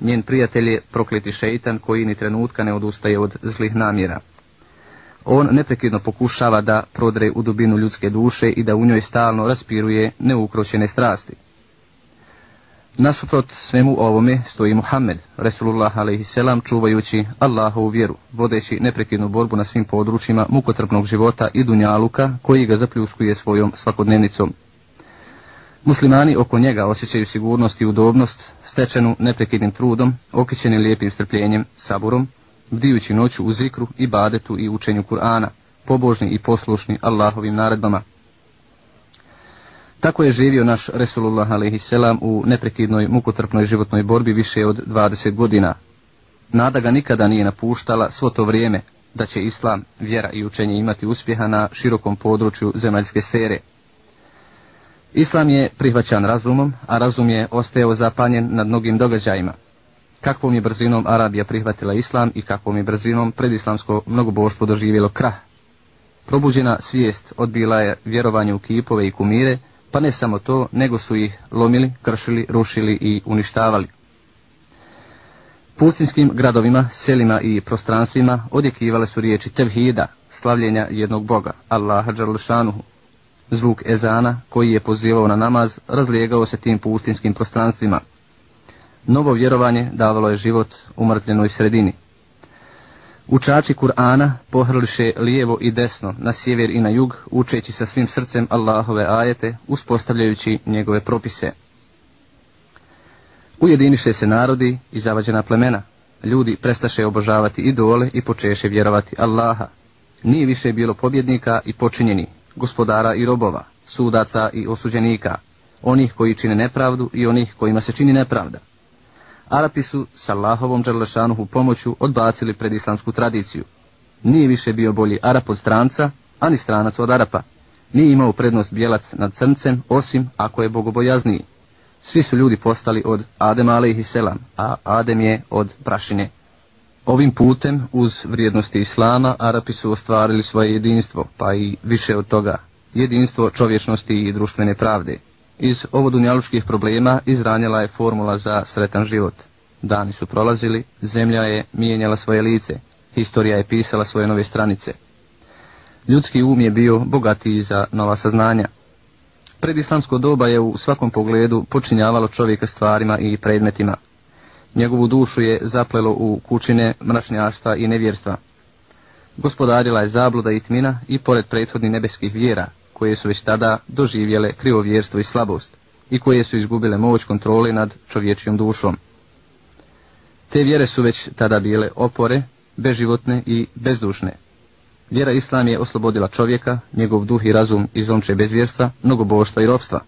Njen prijatelj je prokleti šeitan koji ni trenutka ne odustaje od zlih namjera. On neprekidno pokušava da prodre u dubinu ljudske duše i da u njoj stalno raspiruje neukroćene strasti. Nasuprot svemu ovome stoji Muhammed, Resulullah a.s. čuvajući Allahovu vjeru, vodeći neprekidnu borbu na svim područjima mukotrpnog života i dunjaluka koji ga zapljuskuje svojom svakodnevnicom. Muslimani oko njega osjećaju sigurnost i udobnost, stečenu neprekidnim trudom, okićeni lijepim strpljenjem, saburom, bdijući noću u zikru i badetu i učenju Kur'ana, pobožni i poslušni Allahovim naredbama. Tako je živio naš Resulullah a.s. u neprekidnoj mukotrpnoj životnoj borbi više od 20 godina. Nada ga nikada nije napuštala svo to vrijeme da će Islam, vjera i učenje imati uspjeha na širokom području zemaljske sfere. Islam je prihvaćan razumom, a razum je ostao zapanjen nad mnogim događajima. Kakvom je brzinom Arabija prihvatila Islam i kakvom je brzinom predislamsko mnogoboštvo doživjelo krah. Probuđena svijest odbila je vjerovanje u kipove i kumire, pa ne samo to, nego su ih lomili, kršili, rušili i uništavali. Pustinskim gradovima, selima i prostranstvima odjekivale su riječi tevhida, slavljenja jednog Boga, Allaha Đarlšanuhu. Zvuk ezana, koji je pozivao na namaz, razlijegao se tim pustinskim prostranstvima. Novo vjerovanje davalo je život umrtljenoj sredini. Učači Kur'ana pohrliše lijevo i desno, na sjever i na jug, učeći sa svim srcem Allahove ajete, uspostavljajući njegove propise. Ujediniše se narodi i zavađena plemena. Ljudi prestaše obožavati idole i počeše vjerovati Allaha. Nije više bilo pobjednika i počinjeni, gospodara i robova, sudaca i osuđenika, onih koji čine nepravdu i onih kojima se čini nepravda. Arapi su s Allahovom Đerlešanuhu pomoću odbacili predislamsku tradiciju. Nije više bio bolji Arap od stranca, ani stranac od Arapa. Nije imao prednost bijelac nad crncem, osim ako je bogobojazniji. Svi su ljudi postali od Adem selam, a Adem je od prašine. Ovim putem, uz vrijednosti Islama, Arapi su ostvarili svoje jedinstvo, pa i više od toga, jedinstvo čovječnosti i društvene pravde. Iz ovodunjalučkih problema izranjala je formula za sretan život. Dani su prolazili, zemlja je mijenjala svoje lice, historija je pisala svoje nove stranice. Ljudski um je bio bogatiji za nova saznanja. Predislamsko doba je u svakom pogledu počinjavalo čovjeka stvarima i predmetima. Njegovu dušu je zaplelo u kućine mračnjaštva i nevjerstva. Gospodarila je zabluda i tmina i pored prethodnih nebeskih vjera, koje su već tada doživjele krivovjerstvo i slabost i koje su izgubile moć kontrole nad čovječijom dušom. Te vjere su već tada bile opore, beživotne i bezdušne. Vjera Islam je oslobodila čovjeka, njegov duh i razum iz omče bezvjerstva, mnogoboštva i ropstva.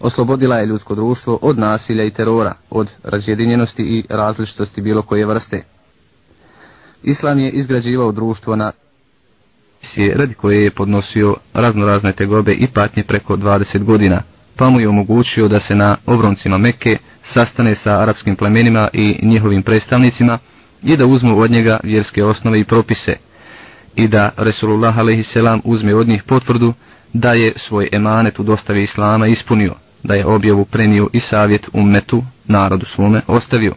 Oslobodila je ljudsko društvo od nasilja i terora, od razjedinjenosti i različitosti bilo koje vrste. Islam je izgrađivao društvo na radi koje je podnosio raznorazne tegobe i patnje preko 20 godina, pa mu je omogućio da se na obroncima Mekke sastane sa arapskim plemenima i njihovim predstavnicima i da uzmu od njega vjerske osnove i propise i da Resulullah a.s. uzme od njih potvrdu da je svoj emanet u dostavi Islama ispunio, da je objavu prenio i savjet ummetu, narodu svome, ostavio.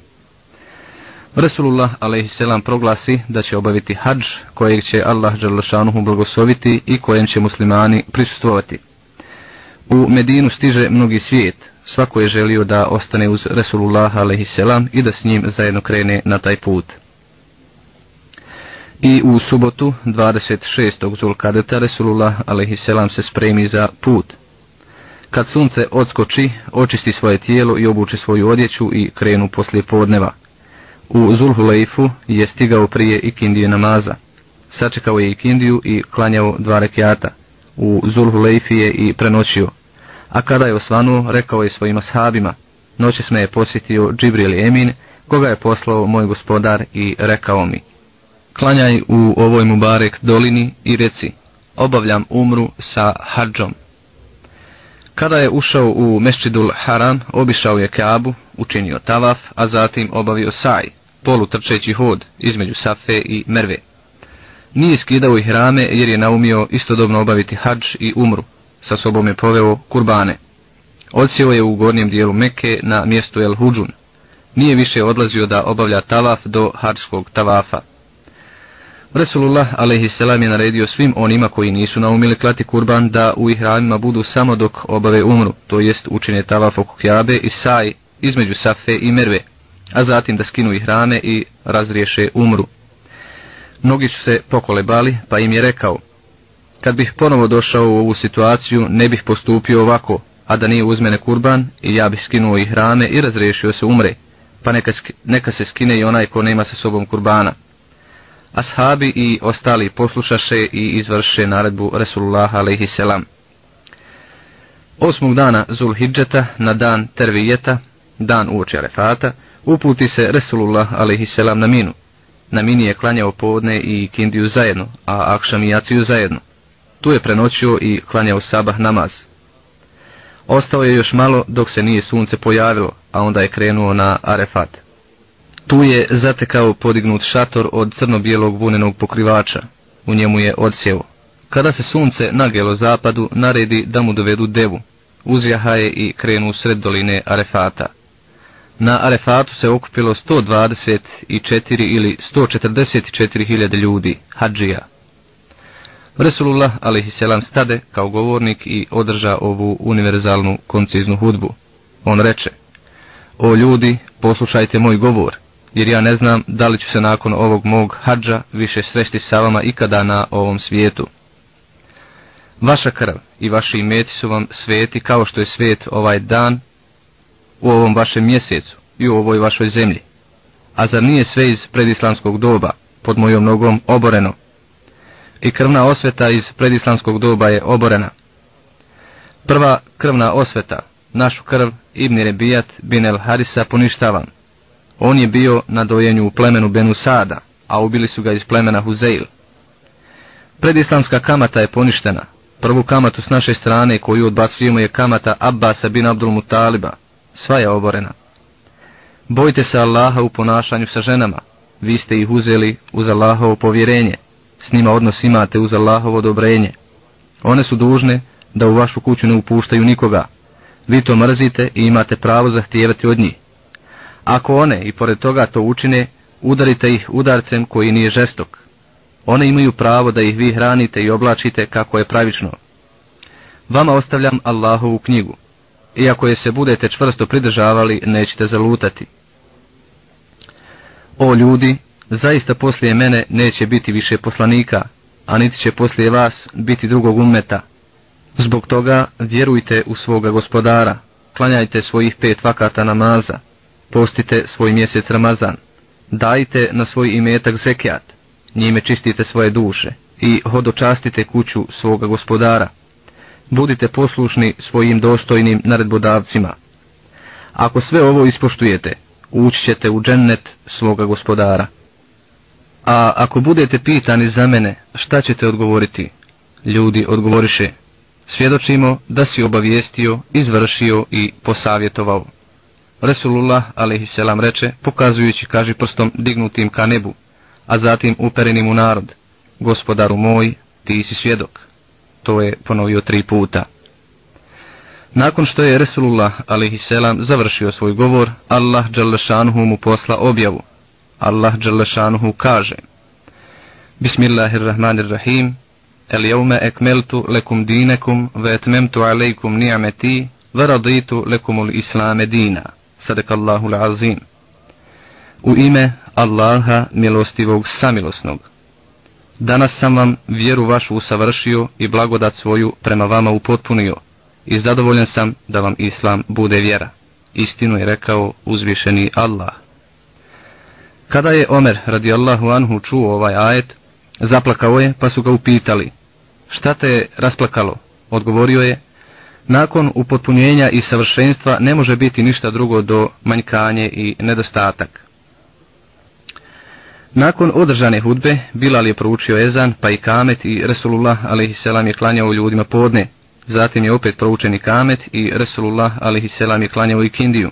Rasulullah a.s. proglasi da će obaviti hađ kojeg će Allah Đerlašanuhu blagosoviti i kojem će muslimani prisustvovati. U Medinu stiže mnogi svijet, svako je želio da ostane uz Rasulullah a.s. i da s njim zajedno krene na taj put. I u subotu 26. Zulkadeta Rasulullah a.s. se spremi za put. Kad sunce odskoči, očisti svoje tijelo i obuče svoju odjeću i krenu poslije podneva. U Zulhulejfu je stigao prije ikindije namaza. Sačekao je ikindiju i klanjao dva rekiata. U Zulhulejfi je i prenoćio. A kada je osvanuo, rekao je svojim ashabima. Noće me je posjetio Džibril Emin, koga je poslao moj gospodar i rekao mi. Klanjaj u ovoj Mubarek dolini i reci, obavljam umru sa hađom. Kada je ušao u Mešćidul Haram, obišao je Kaabu, učinio tavaf, a zatim obavio saj, polutrčeći hod između Safe i Merve. Nije skidao ih rame jer je naumio istodobno obaviti hađ i umru. Sa sobom je poveo kurbane. Odsio je u gornjem dijelu Mekke na mjestu El Huđun. Nije više odlazio da obavlja tavaf do hađskog tavafa. Resulullah a.s. je naredio svim onima koji nisu naumili klati kurban da u ihramima budu samo dok obave umru, to jest učine tavaf oko kjabe i saj između safe i merve, a zatim da skinu ihrame i razriješe umru. Mnogi su se pokolebali, pa im je rekao, kad bih ponovo došao u ovu situaciju, ne bih postupio ovako, a da nije uzmene kurban i ja bih skinuo ihrame i razriješio se umre, pa neka, neka se skine i onaj ko nema sa sobom kurbana. Ashabi i ostali poslušaše i izvrše naredbu Resulullah a.s. Osmog dana Zulhidžeta na dan Tervijeta, dan uoči Arefata, uputi se Resulullah a.s. na minu. Na mini je klanjao podne i kindiju zajedno, a akšam i jaciju zajedno. Tu je prenoćio i klanjao sabah namaz. Ostao je još malo dok se nije sunce pojavilo, a onda je krenuo na Arefat. Tu je zatekao podignut šator od crno-bijelog vunenog pokrivača. U njemu je odsjevo. Kada se sunce nagelo zapadu, naredi da mu dovedu devu. Uzjahaje i krenu sred doline Arefata. Na Arefatu se okupilo 124 ili 144 hiljade ljudi, hađija. Resulullah a.s. stade kao govornik i održa ovu univerzalnu konciznu hudbu. On reče, o ljudi, poslušajte moj govor, jer ja ne znam da li ću se nakon ovog mog hađa više sresti sa vama ikada na ovom svijetu. Vaša krv i vaši imeti su vam sveti kao što je svet ovaj dan u ovom vašem mjesecu i u ovoj vašoj zemlji. A zar nije sve iz predislamskog doba, pod mojom nogom, oboreno? I krvna osveta iz predislamskog doba je oborena. Prva krvna osveta, našu krv, Ibn Rebijat bin el Harisa, poništavam. On je bio na dojenju u plemenu Benusada, a ubili su ga iz plemena Huzeil. Predislamska kamata je poništena. Prvu kamatu s naše strane koju odbacujemo je kamata Abbasa bin Abdul Mutaliba. Sva je oborena. Bojte se Allaha u ponašanju sa ženama. Vi ste ih uzeli uz Allahovo povjerenje. S njima odnos imate uz Allahovo odobrenje. One su dužne da u vašu kuću ne upuštaju nikoga. Vi to mrzite i imate pravo zahtijevati od njih. Ako one i pored toga to učine, udarite ih udarcem koji nije žestok. One imaju pravo da ih vi hranite i oblačite kako je pravično. Vama ostavljam Allahovu knjigu i ako je se budete čvrsto pridržavali, nećete zalutati. O ljudi, zaista poslije mene neće biti više poslanika, a niti će poslije vas biti drugog umeta. Zbog toga vjerujte u svoga gospodara, klanjajte svojih pet vakata namaza, postite svoj mjesec Ramazan, dajte na svoj imetak zekijat, njime čistite svoje duše i hodočastite kuću svoga gospodara. Budite poslušni svojim dostojnim naredbodavcima. Ako sve ovo ispoštujete, ući ćete u džennet svoga gospodara. A ako budete pitani za mene, šta ćete odgovoriti? Ljudi odgovoriše, svjedočimo da si obavijestio, izvršio i posavjetovao. Resulullah a.s. reče, pokazujući kaži prstom dignutim ka nebu, a zatim uperenim u narod, gospodaru moj, ti si svjedok. To je ponovio tri puta. Nakon što je Resulullah a.s. završio svoj govor, Allah Đalešanuhu mu posla objavu. Allah Đalešanuhu kaže Bismillahirrahmanirrahim El jevme ekmeltu lekum dinekum ve etmemtu alejkum ni'meti ve raditu lekumul islame dina. Sadakallahu l'azim. U ime Allaha milostivog samilosnog. Danas sam vam vjeru vašu usavršio i blagodat svoju prema vama upotpunio i zadovoljan sam da vam islam bude vjera. Istinu je rekao uzvišeni Allah. Kada je Omer radijallahu anhu čuo ovaj ajet, zaplakao je pa su ga upitali, šta te je rasplakalo? Odgovorio je, nakon upotpunjenja i savršenstva ne može biti ništa drugo do manjkanje i nedostatak. Nakon održane hudbe, Bilal je proučio ezan, pa i kamet i Resulullah a.s. je klanjao ljudima podne, zatim je opet proučeni kamet i Resulullah a.s. je klanjao i kindiju.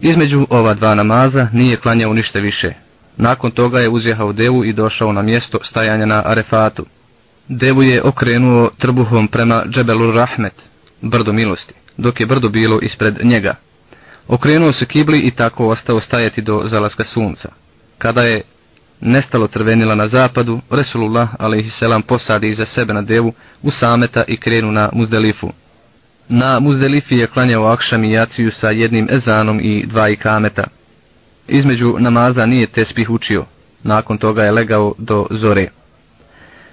Između ova dva namaza nije klanjao ništa više. Nakon toga je uzjehao devu i došao na mjesto stajanja na Arefatu. Devu je okrenuo trbuhom prema Džebelur Rahmet, brdo milosti, dok je brdo bilo ispred njega. Okrenuo se kibli i tako ostao stajati do zalaska sunca. Kada je nestalo crvenila na zapadu, Resulullah a.s. posadi iza sebe na devu u sameta i krenu na Muzdelifu. Na Muzdelifi je klanjao akšam i jaciju sa jednim ezanom i dva ikameta. Između namaza nije tespih učio, nakon toga je legao do zore.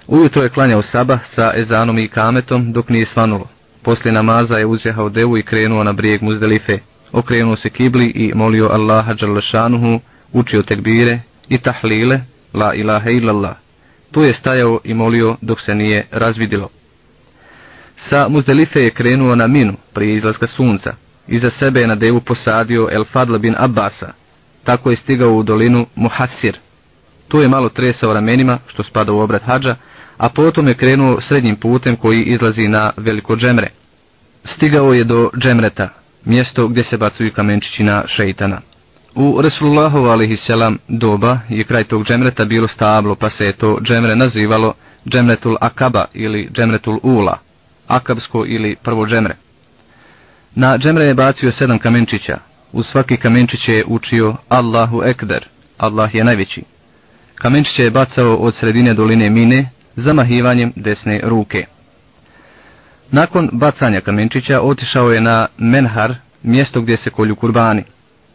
Ujutro je klanjao saba sa ezanom i kametom dok nije svanulo. Poslije namaza je uzjehao devu i krenuo na brijeg Muzdelife. Okrenuo se kibli i molio Allaha Đalešanuhu, učio tekbire i tahlile, la ilaha illallah. Tu je stajao i molio dok se nije razvidilo. Sa Muzdelife je krenuo na minu prije izlaska sunca. Iza sebe je na devu posadio El Fadl bin Abbasa. Tako je stigao u dolinu Muhasir. Tu je malo tresao ramenima, što spada u obrat hađa, a potom je krenuo srednjim putem koji izlazi na veliko džemre. Stigao je do džemreta, mjesto gdje se bacuju kamenčići na šeitana. U Resulullahu a.s. doba je kraj tog džemreta bilo stablo, pa se je to džemre nazivalo džemretul akaba ili džemretul ula, akabsko ili prvo džemre. Na džemre je bacio sedam kamenčića, u svaki kamenčić je učio Allahu ekber, Allah je najveći. Kamenčiće je bacao od sredine doline mine, zamahivanjem desne ruke. Nakon bacanja kamenčića otišao je na Menhar, mjesto gdje se kolju kurbani.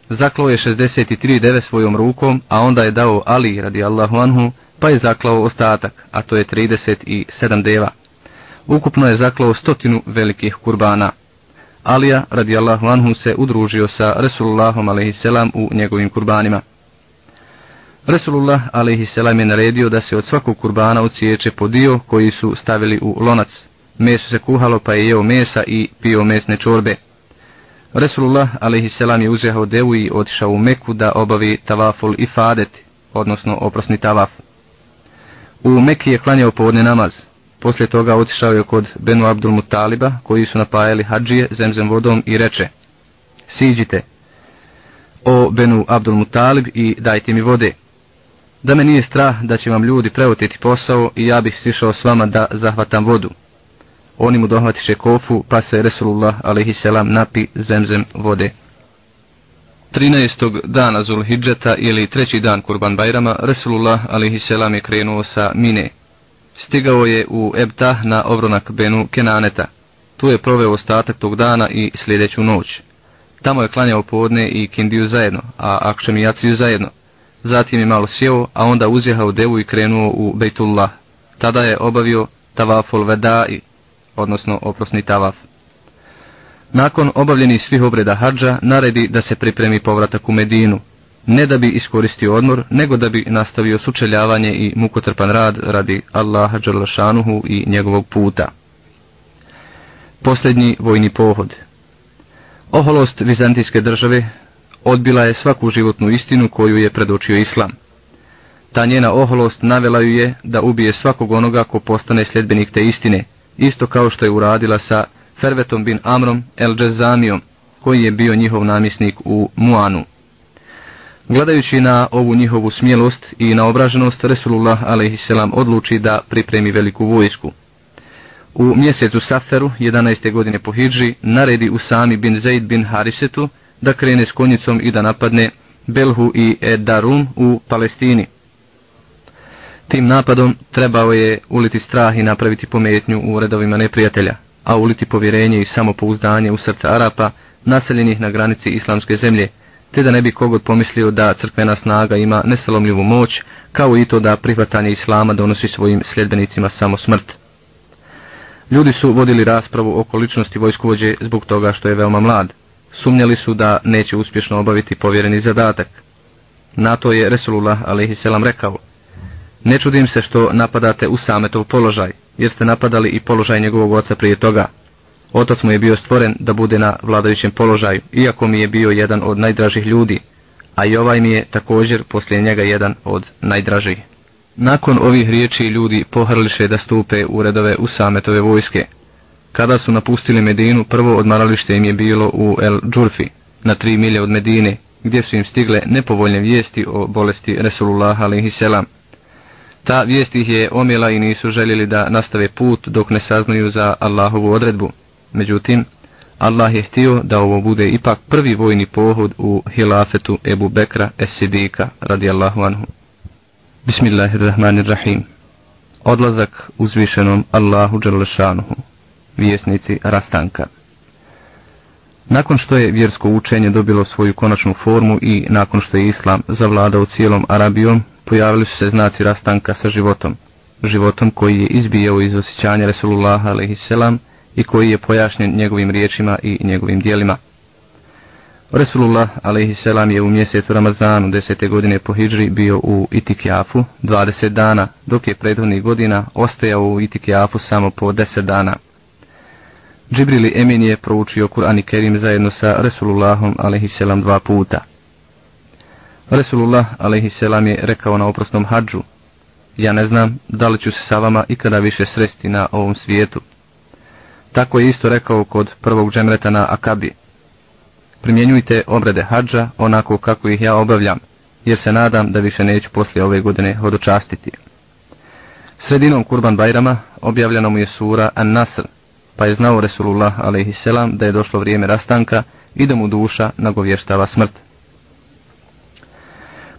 Zaklao je 63 deve svojom rukom, a onda je dao Ali radi Allahu anhu, pa je zaklao ostatak, a to je 37 deva. Ukupno je zaklao stotinu velikih kurbana. Alija radi Allahu anhu se udružio sa Resulullahom a.s. u njegovim kurbanima. Resulullah a.s. je naredio da se od svakog kurbana uciječe po dio koji su stavili u lonac. Meso se kuhalo pa je jeo mesa i pio mesne čorbe. Resulullah alaihisselam je uzehao devu i otišao u Meku da obavi tavaful i fadet, odnosno oprosni tavaf. U Meki je klanjao povodne namaz. Poslije toga otišao je kod Benu Abdul Mutaliba, koji su napajali hađije zemzem vodom i reče Siđite, o Benu Abdul Mutalib i dajte mi vode da me nije strah da će vam ljudi preoteti posao i ja bih sišao s vama da zahvatam vodu. Oni mu dohvatiše kofu, pa se Resulullah a.s. napi zemzem vode. 13. dana Zulhidžeta ili treći dan Kurban Bajrama, Resulullah a.s. je krenuo sa Mine. Stigao je u Ebtah na obronak Benu Kenaneta. Tu je proveo ostatak tog dana i sljedeću noć. Tamo je klanjao podne i Kindiju zajedno, a Akšemijaciju zajedno zatim je malo sjeo, a onda uzjehao devu i krenuo u Bejtullah. Tada je obavio tavaful vedai, odnosno oprosni tavaf. Nakon obavljenih svih obreda hađa, naredi da se pripremi povratak u Medinu, ne da bi iskoristio odmor, nego da bi nastavio sučeljavanje i mukotrpan rad radi Allaha Đerlašanuhu i njegovog puta. Posljednji vojni pohod Oholost vizantijske države odbila je svaku životnu istinu koju je predočio islam. Ta njena oholost navela ju je da ubije svakog onoga ko postane sljedbenik te istine, isto kao što je uradila sa Fervetom bin Amrom el Džezamijom, koji je bio njihov namisnik u Muanu. Gledajući na ovu njihovu smjelost i na obraženost, Resulullah a.s. odluči da pripremi veliku vojsku. U mjesecu Saferu, 11. godine po Hidži, naredi Usami bin Zaid bin Harisetu, da krene s konjicom i da napadne Belhu i Edarum u Palestini. Tim napadom trebao je uliti strah i napraviti pometnju u redovima neprijatelja, a uliti povjerenje i samopouzdanje u srca Arapa, naseljenih na granici islamske zemlje, te da ne bi kogod pomislio da crkvena snaga ima nesalomljivu moć, kao i to da prihvatanje islama donosi svojim sljedbenicima samo smrt. Ljudi su vodili raspravu oko ličnosti vojskovođe zbog toga što je veoma mlad, sumnjali su da neće uspješno obaviti povjereni zadatak. Na to je Resulullah a.s. rekao, ne čudim se što napadate u sametov položaj, jer ste napadali i položaj njegovog oca prije toga. Otac mu je bio stvoren da bude na vladajućem položaju, iako mi je bio jedan od najdražih ljudi, a i ovaj mi je također poslije njega jedan od najdražih. Nakon ovih riječi ljudi pohrliše da stupe u redove u sametove vojske, Kada su napustili Medinu, prvo odmaralište im je bilo u El Džurfi, na tri milje od Medine, gdje su im stigle nepovoljne vijesti o bolesti Resulullah selam. Ta vijest ih je omjela i nisu željeli da nastave put dok ne saznaju za Allahovu odredbu. Međutim, Allah je htio da ovo bude ipak prvi vojni pohod u hilafetu Ebu Bekra es-Sidika radijallahu anhu. Bismillahirrahmanirrahim. Odlazak uzvišenom Allahu Đalešanuhu. Vjesnici rastanka. Nakon što je vjersko učenje dobilo svoju konačnu formu i nakon što je Islam zavladao cijelom Arabijom, pojavili su se znaci rastanka sa životom. Životom koji je izbijao iz osjećanja Resulullah a.s. i koji je pojašnjen njegovim riječima i njegovim dijelima. Resulullah a.s. je u mjesecu Ramazanu desete godine po Hidži bio u Itikjafu 20 dana, dok je prethodnih godina ostajao u Itikjafu samo po 10 dana. Džibrili Emin je proučio Kur'an i Kerim zajedno sa Resulullahom a.s. dva puta. Resulullah a.s. je rekao na oprosnom hađu, ja ne znam da li ću se sa vama ikada više sresti na ovom svijetu. Tako je isto rekao kod prvog džemreta na Akabi. Primjenjujte obrede hađa onako kako ih ja obavljam, jer se nadam da više neću poslije ove godine hodočastiti. Sredinom Kurban Bajrama objavljena mu je sura An-Nasr, pa je znao Resulullah a.s. da je došlo vrijeme rastanka i da mu duša nagovještava smrt.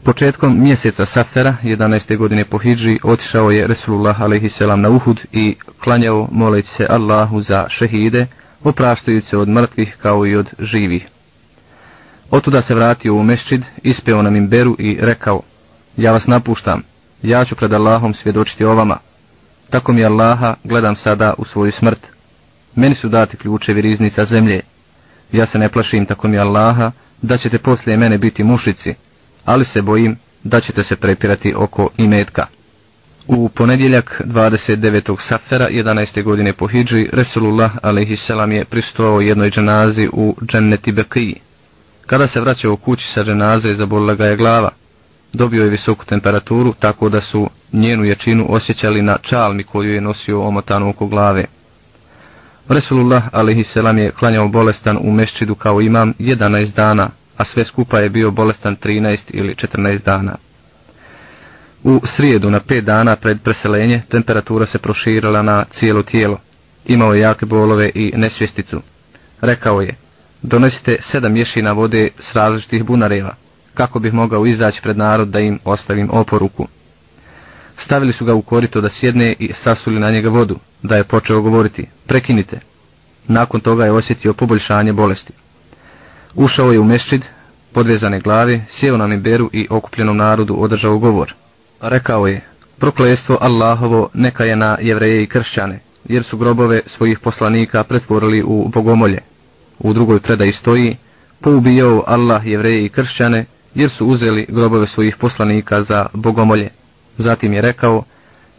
Početkom mjeseca Safera, 11. godine po Hidži, otišao je Resulullah a.s. na Uhud i klanjao moleći se Allahu za šehide, opraštajući se od mrtvih kao i od živih. Otuda se vratio u mešćid, ispeo na mimberu i rekao, ja vas napuštam, ja ću pred Allahom svjedočiti o vama. Tako mi Allaha gledam sada u svoju smrt. Meni su dati ključevi riznica zemlje. Ja se ne plašim tako mi Allaha da ćete poslije mene biti mušici, ali se bojim da ćete se prepirati oko imetka. U ponedjeljak 29. safera 11. godine po Hidži, Resulullah a.s. je pristovao jednoj dženazi u dženneti Bekiji. Kada se vraćao u kući sa dženaze, zabolila ga je glava. Dobio je visoku temperaturu, tako da su njenu jačinu osjećali na čalmi koju je nosio omotanu oko glave. Resulullah a.s. je klanjao bolestan u meščidu kao imam 11 dana, a sve skupa je bio bolestan 13 ili 14 dana. U srijedu na 5 dana pred preselenje temperatura se proširila na cijelo tijelo. Imao je jake bolove i nesvjesticu. Rekao je, donesite sedam mješina vode s različitih bunareva, kako bih mogao izaći pred narod da im ostavim oporuku. Stavili su ga u korito da sjedne i sasuli na njega vodu, da je počeo govoriti, prekinite. Nakon toga je osjetio poboljšanje bolesti. Ušao je u mešćid, podvezane glave, sjeo na miberu i okupljenom narodu održao govor. Rekao je, proklestvo Allahovo neka je na jevreje i kršćane, jer su grobove svojih poslanika pretvorili u bogomolje. U drugoj predaji stoji, poubijao Allah jevreje i kršćane, jer su uzeli grobove svojih poslanika za bogomolje. Zatim je rekao,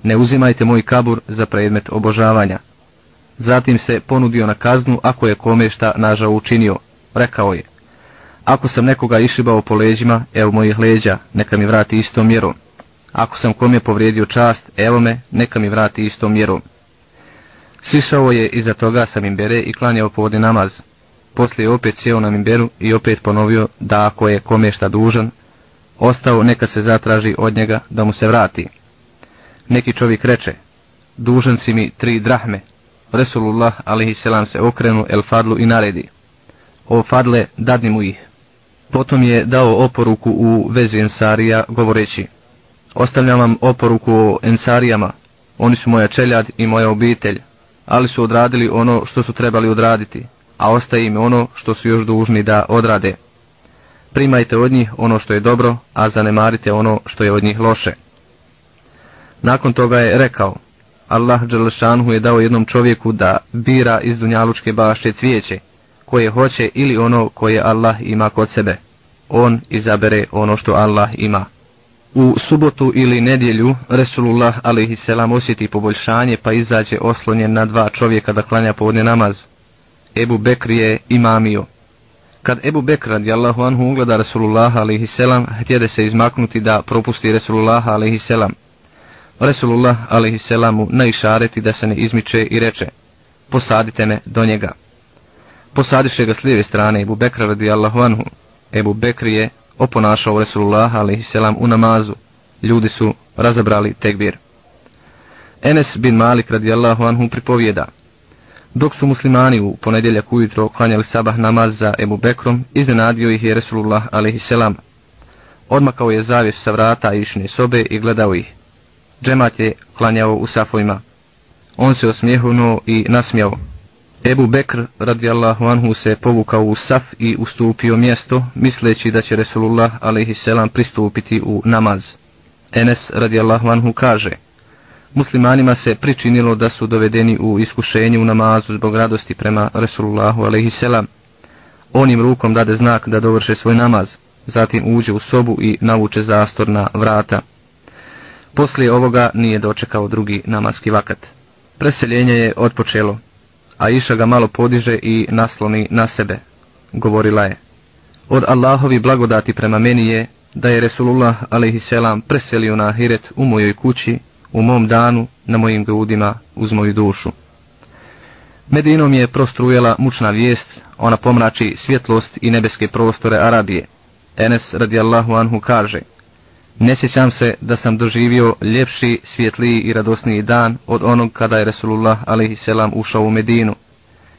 ne uzimajte moj kabur za predmet obožavanja. Zatim se ponudio na kaznu ako je kome šta nažao učinio. Rekao je, ako sam nekoga išibao po leđima, evo mojih leđa, neka mi vrati istom mjerom. Ako sam kom je povrijedio čast, evo me, neka mi vrati istom mjerom. Sišao je iza toga sam mimbere i klanjao povode namaz. Poslije opet sjeo na mimberu i opet ponovio da ako je kome šta dužan, ostao neka se zatraži od njega da mu se vrati. Neki čovjek reče, dužan si mi tri drahme. Resulullah alaihisselam se okrenu el fadlu i naredi. O fadle, dadni mu ih. Potom je dao oporuku u vezi ensarija govoreći, ostavljam vam oporuku o ensarijama, oni su moja čeljad i moja obitelj, ali su odradili ono što su trebali odraditi, a ostaje im ono što su još dužni da odrade. Primajte od njih ono što je dobro, a zanemarite ono što je od njih loše. Nakon toga je rekao, Allah Đelešanhu je dao jednom čovjeku da bira iz dunjalučke bašće cvijeće, koje hoće ili ono koje Allah ima kod sebe. On izabere ono što Allah ima. U subotu ili nedjelju Resulullah a.s. osjeti poboljšanje pa izađe oslonjen na dva čovjeka da klanja povodne namaz. Ebu Bekr je imamio. Kad Ebu Bekr radijallahu anhu ugleda Resulullah a.s. htjede se izmaknuti da propusti Resulullah a.s. Resulullah a.s. mu naišareti da se ne izmiče i reče posadite me do njega. Posadiše ga s lijeve strane Ebu Bekra radijallahu anhu. Ebu Bekri je oponašao Resulullah a.s. u namazu. Ljudi su razabrali tekbir. Enes bin Malik radijallahu anhu pripovjeda. Dok su muslimani u ponedjeljak ujutro klanjali sabah namaz za Ebu Bekrom, iznenadio ih je Resulullah a.s. Odmakao je zavjes sa vrata išne sobe i gledao ih. Džemat je klanjao u safojima. On se osmijehunuo i nasmijao. Ebu Bekr radijallahu anhu se povukao u saf i ustupio mjesto, misleći da će Resulullah alaihisselam pristupiti u namaz. Enes radijallahu anhu kaže, muslimanima se pričinilo da su dovedeni u iskušenje u namazu zbog radosti prema Resulullahu alaihisselam. On im rukom dade znak da dovrše svoj namaz, zatim uđe u sobu i navuče zastor na vrata. Poslije ovoga nije dočekao drugi namaski vakat. Preseljenje je otpočelo, a Iša ga malo podiže i nasloni na sebe. Govorila je, od Allahovi blagodati prema meni je da je Resulullah a.s. preselio na Ahiret u mojoj kući, u mom danu, na mojim grudima, uz moju dušu. Medinom je prostrujela mučna vijest, ona pomrači svjetlost i nebeske prostore Arabije. Enes radijallahu anhu kaže, Ne sjećam se da sam doživio ljepši, svjetliji i radosniji dan od onog kada je Resulullah a.s. ušao u Medinu.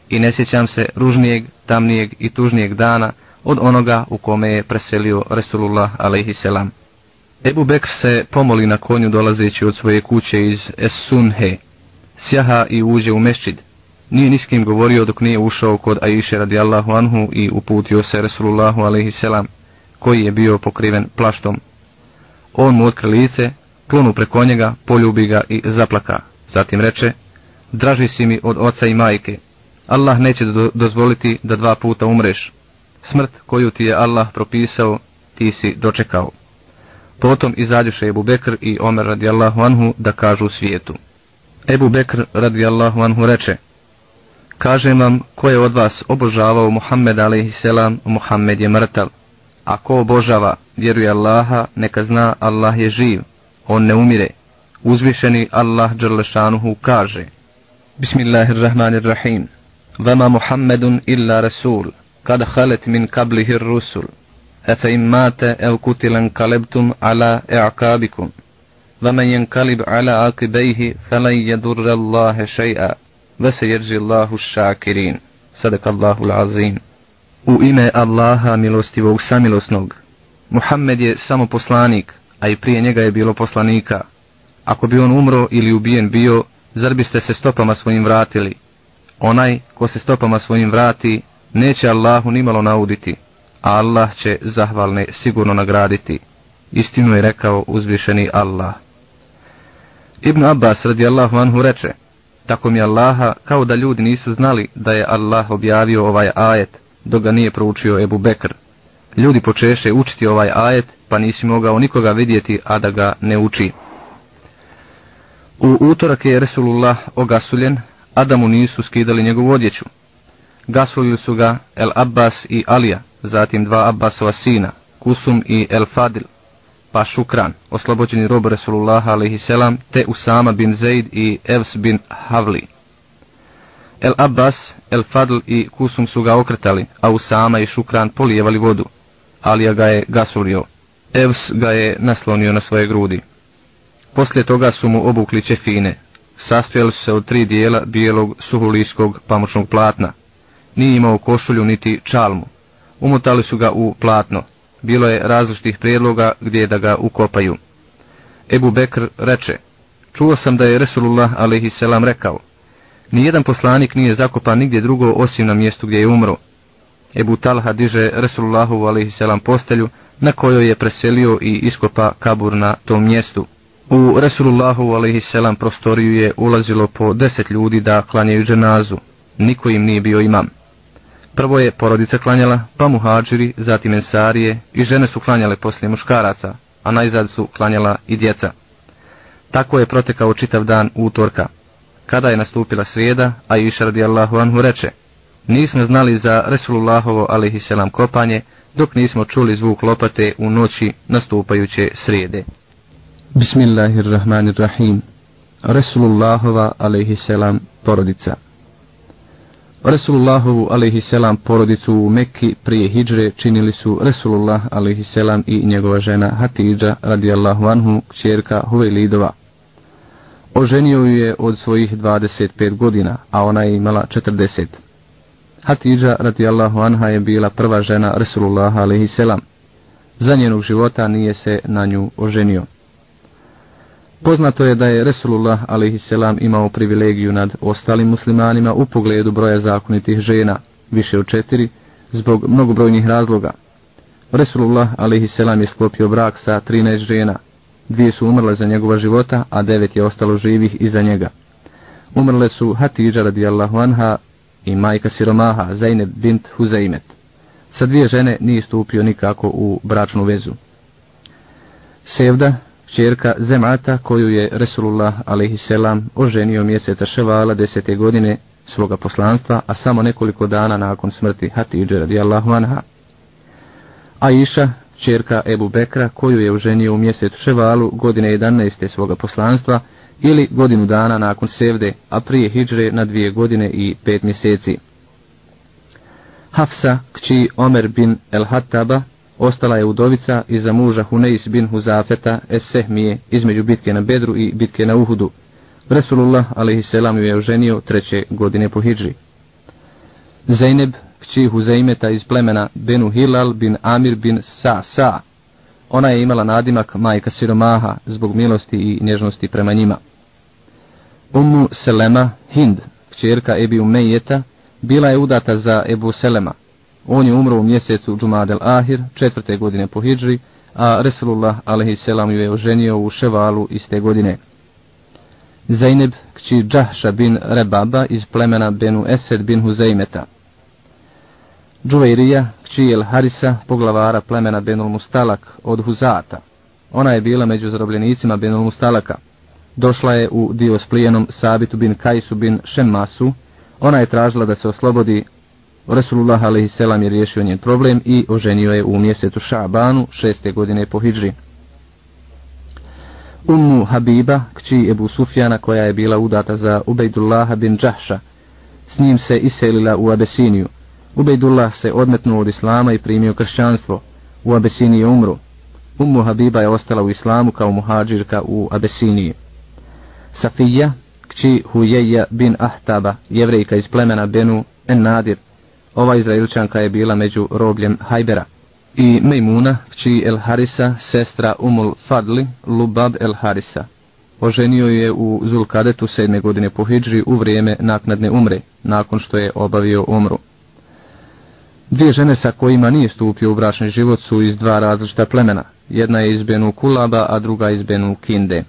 I ne sjećam se ružnijeg, tamnijeg i tužnijeg dana od onoga u kome je preselio Resulullah a.s. Ebu Bekr se pomoli na konju dolazeći od svoje kuće iz Es-Sunhe. Sjaha i uđe u mešćid. Nije niskim govorio dok nije ušao kod Aisha radijallahu anhu i uputio se Resulullahu a.s. koji je bio pokriven plaštom on mu otkri lice, klonu preko njega, poljubi ga i zaplaka. Zatim reče, draži si mi od oca i majke. Allah neće do dozvoliti da dva puta umreš. Smrt koju ti je Allah propisao, ti si dočekao. Potom izađuše Ebu Bekr i Omer radijallahu anhu da kažu svijetu. Ebu Bekr radijallahu anhu reče, Kažem vam, ko je od vas obožavao Muhammed a.s. Muhammed je mrtav. A ko obožava, vjeruje Allaha, neka zna Allah je živ, on ne umire. Uzvišeni Allah Đerlešanuhu kaže Bismillahirrahmanirrahim. Vama Muhammedun illa Rasul. Kad halet min kablihi rusul. Efe im mate ev kutilan kalebtum ala i'kabikum Vama jenkalib ala akibejhi falan jedurre Allahe šeja. Vese jerži Allahu šakirin. Sadakallahu l'azim. U ime Allaha milostivog samilosnog, Muhammed je samo poslanik, a i prije njega je bilo poslanika. Ako bi on umro ili ubijen bio, zar biste se stopama svojim vratili? Onaj ko se stopama svojim vrati, neće Allahu nimalo nauditi, a Allah će zahvalne sigurno nagraditi. Istinu je rekao uzvišeni Allah. Ibn Abbas radijallahu anhu reče, tako mi Allaha kao da ljudi nisu znali da je Allah objavio ovaj ajet, dok ga nije proučio Ebu Bekr. Ljudi počeše učiti ovaj ajet, pa nisi mogao nikoga vidjeti, a da ga ne uči. U utorak je Resulullah ogasuljen, a da mu nisu skidali njegovu odjeću. Gasulili su ga El Abbas i Alija, zatim dva Abbasova sina, Kusum i El Fadil, pa Šukran, oslobođeni rob Resulullah a.s. te Usama bin Zaid i Evs bin Havli. El Abbas, El Fadl i Kusum su ga okretali, a Usama i Šukran polijevali vodu. Alija ga je gasulio. Evs ga je naslonio na svoje grudi. Poslije toga su mu obukli čefine. Sastojali su se od tri dijela bijelog suhulijskog pamučnog platna. Nije imao košulju niti čalmu. Umotali su ga u platno. Bilo je različitih prijedloga gdje da ga ukopaju. Ebu Bekr reče, čuo sam da je Resulullah a.s. rekao, Nijedan poslanik nije zakopan nigdje drugo osim na mjestu gdje je umro. Ebu Talha diže Resulullahu a.s. postelju na kojoj je preselio i iskopa kabur na tom mjestu. U Resulullahu a.s. prostoriju je ulazilo po deset ljudi da klanjaju dženazu. Niko im nije bio imam. Prvo je porodica klanjala, pa muhađiri, zatim ensarije i žene su klanjale poslije muškaraca, a najzad su klanjala i djeca. Tako je protekao čitav dan utorka. Kada je nastupila srijeda, a iša radijallahu anhu reče, nismo znali za Resulullahovo alaihisselam kopanje, dok nismo čuli zvuk lopate u noći nastupajuće srijede. Bismillahirrahmanirrahim. Resulullahova alaihisselam porodica. Resulullahovu alaihisselam porodicu u Mekki prije hijdžre činili su Resulullah alaihisselam i njegova žena Hatidža radijallahu anhu, kćerka Huvelidova Oženio ju je od svojih 25 godina, a ona je imala 40. Hatidža radijallahu anha je bila prva žena Resulullah a.s. Za njenog života nije se na nju oženio. Poznato je da je Resulullah a.s. imao privilegiju nad ostalim muslimanima u pogledu broja zakonitih žena, više od četiri, zbog mnogobrojnih razloga. Resulullah a.s. je sklopio brak sa 13 žena, dvije su umrle za njegova života, a devet je ostalo živih iza njega. Umrle su Hatidža radijallahu anha i majka siromaha Zainab bint Huzaimet. Sa dvije žene nije stupio nikako u bračnu vezu. Sevda, čerka Zemata, koju je Resulullah a.s. oženio mjeseca Ševala desete godine svoga poslanstva, a samo nekoliko dana nakon smrti Hatidža radijallahu anha. Aisha, čerka Ebu Bekra, koju je oženio u mjesecu Ševalu godine 11. svoga poslanstva, ili godinu dana nakon Sevde, a prije Hidžre na dvije godine i pet mjeseci. Hafsa, kći Omer bin El Hattaba, ostala je udovica iza muža Huneis bin Huzafeta es Sehmije između bitke na Bedru i bitke na Uhudu. Resulullah a.s. ju je oženio treće godine po Hidžri. Zeyneb, kći Huzeimeta iz plemena Benu Hilal bin Amir bin Sa Sa, ona je imala nadimak majka siromaha zbog milosti i nježnosti prema njima. Ummu Selema Hind, kćerka Ebi Umejeta, bila je udata za Ebu Selema. On je umro u mjesecu Džumadel Ahir, četvrte godine po Hidžri, a Resulullah a.s. ju je oženio u Ševalu iste godine. Zaineb, kći Džahša bin Rebaba iz plemena Benu Esed bin Huzeimeta. Džuveirija, kći El Harisa, poglavara plemena Benul Mustalak od Huzata. Ona je bila među zarobljenicima Benul Mustalaka došla je u dio s plijenom Sabitu bin Kajsu bin Šemmasu, ona je tražila da se oslobodi, Resulullah a.s. je riješio njen problem i oženio je u mjesecu Šabanu, šeste godine po Hidži. Ummu Habiba, kći Ebu Sufjana koja je bila udata za Ubejdullaha bin Džahša, s njim se iselila u Abesiniju. Ubejdullah se odmetnuo od Islama i primio kršćanstvo. U Abesiniji umru. Ummu Habiba je ostala u Islamu kao muhađirka u Abesiniji. Safija, kći Hujeja bin Ahtaba, jevrejka iz plemena Benu en Nadir. Ova izraelčanka je bila među robljem Hajbera. I Mejmuna, kći El Harisa, sestra Umul Fadli, Lubab El Harisa. Oženio je u Zulkadetu sedme godine po Hidžri u vrijeme naknadne umre, nakon što je obavio umru. Dvije žene sa kojima nije stupio u bračni život su iz dva različita plemena. Jedna je iz Benu Kulaba, a druga iz Benu Kinde.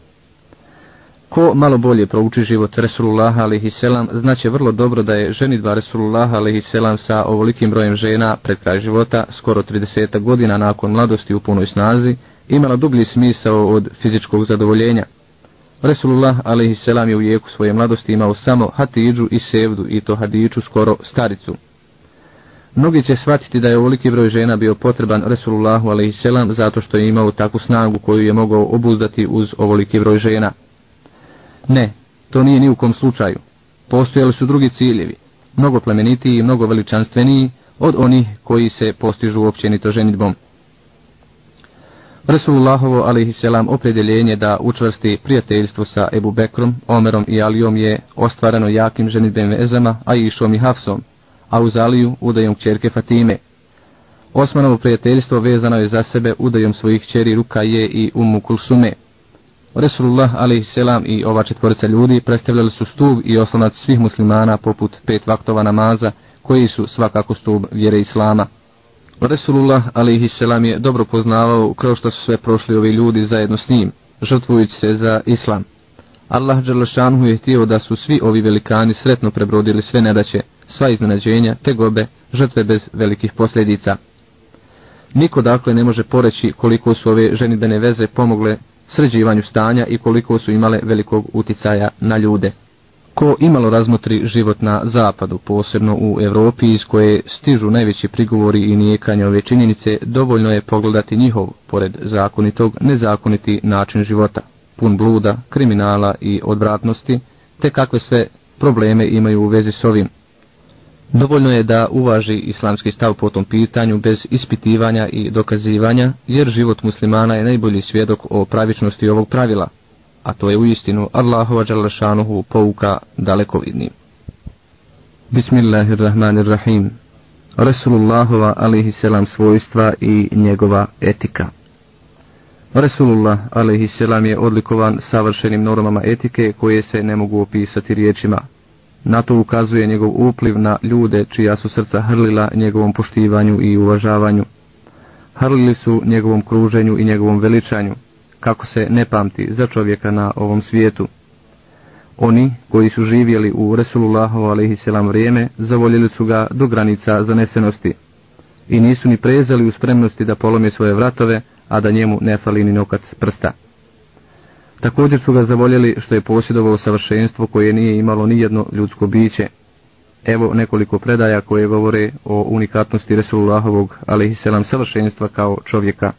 Ko malo bolje prouči život Resulullah a.s. znaće vrlo dobro da je ženitba Resulullah a.s. sa ovolikim brojem žena pred kraj života, skoro 30 godina nakon mladosti u punoj snazi, imala dublji smisao od fizičkog zadovoljenja. Resulullah a.s. je u jeku svoje mladosti imao samo Hatidžu i Sevdu i to Hadiću skoro staricu. Mnogi će shvatiti da je ovoliki broj žena bio potreban Resulullahu a.s. zato što je imao takvu snagu koju je mogao obuzdati uz ovoliki broj žena. Ne, to nije ni u kom slučaju. Postojali su drugi ciljevi, mnogo plemenitiji i mnogo veličanstveniji od onih koji se postižu općenito ženitbom. Resulullahovo a.s. opredjeljenje da učvrsti prijateljstvo sa Ebu Bekrom, Omerom i Alijom je ostvarano jakim ženitbenim vezama, a i Išom i Hafsom, a uz Aliju udajom čerke Fatime. Osmanovo prijateljstvo vezano je za sebe udajom svojih čeri Rukaje i Umu Kulsume. Resulullah a.s. i ova četvorica ljudi predstavljali su stub i oslonac svih muslimana poput pet vaktova namaza, koji su svakako stub vjere Islama. Resulullah a.s. je dobro poznavao kroz što su sve prošli ovi ljudi zajedno s njim, žrtvujući se za Islam. Allah Đerlešanhu je htio da su svi ovi velikani sretno prebrodili sve nedaće, sva iznenađenja, tegobe, žrtve bez velikih posljedica. Niko dakle ne može poreći koliko su ove ženidene veze pomogle sređivanju stanja i koliko su imale velikog uticaja na ljude. Ko imalo razmotri život na zapadu, posebno u Evropi iz koje stižu najveći prigovori i nijekanje ove činjenice, dovoljno je pogledati njihov, pored zakonitog, nezakoniti način života, pun bluda, kriminala i odvratnosti, te kakve sve probleme imaju u vezi s ovim. Dovoljno je da uvaži islamski stav po tom pitanju bez ispitivanja i dokazivanja, jer život muslimana je najbolji svjedok o pravičnosti ovog pravila, a to je u istinu Allahova Đalašanuhu pouka dalekovidnim. Bismillahirrahmanirrahim. Resulullahova alihi selam svojstva i njegova etika. Resulullah alaihisselam je odlikovan savršenim normama etike koje se ne mogu opisati riječima. Na to ukazuje njegov upliv na ljude čija su srca hrlila njegovom poštivanju i uvažavanju. Hrlili su njegovom kruženju i njegovom veličanju, kako se ne pamti za čovjeka na ovom svijetu. Oni koji su živjeli u Resulullahu alaihisselam vrijeme zavoljeli su ga do granica zanesenosti i nisu ni prezali u spremnosti da polome svoje vratove, a da njemu ne fali ni nokac prsta. Također su ga zavoljeli što je posjedovao savršenstvo koje nije imalo ni jedno ljudsko biće. Evo nekoliko predaja koje govore o unikatnosti Resulullahovog a.s. savršenstva kao čovjeka.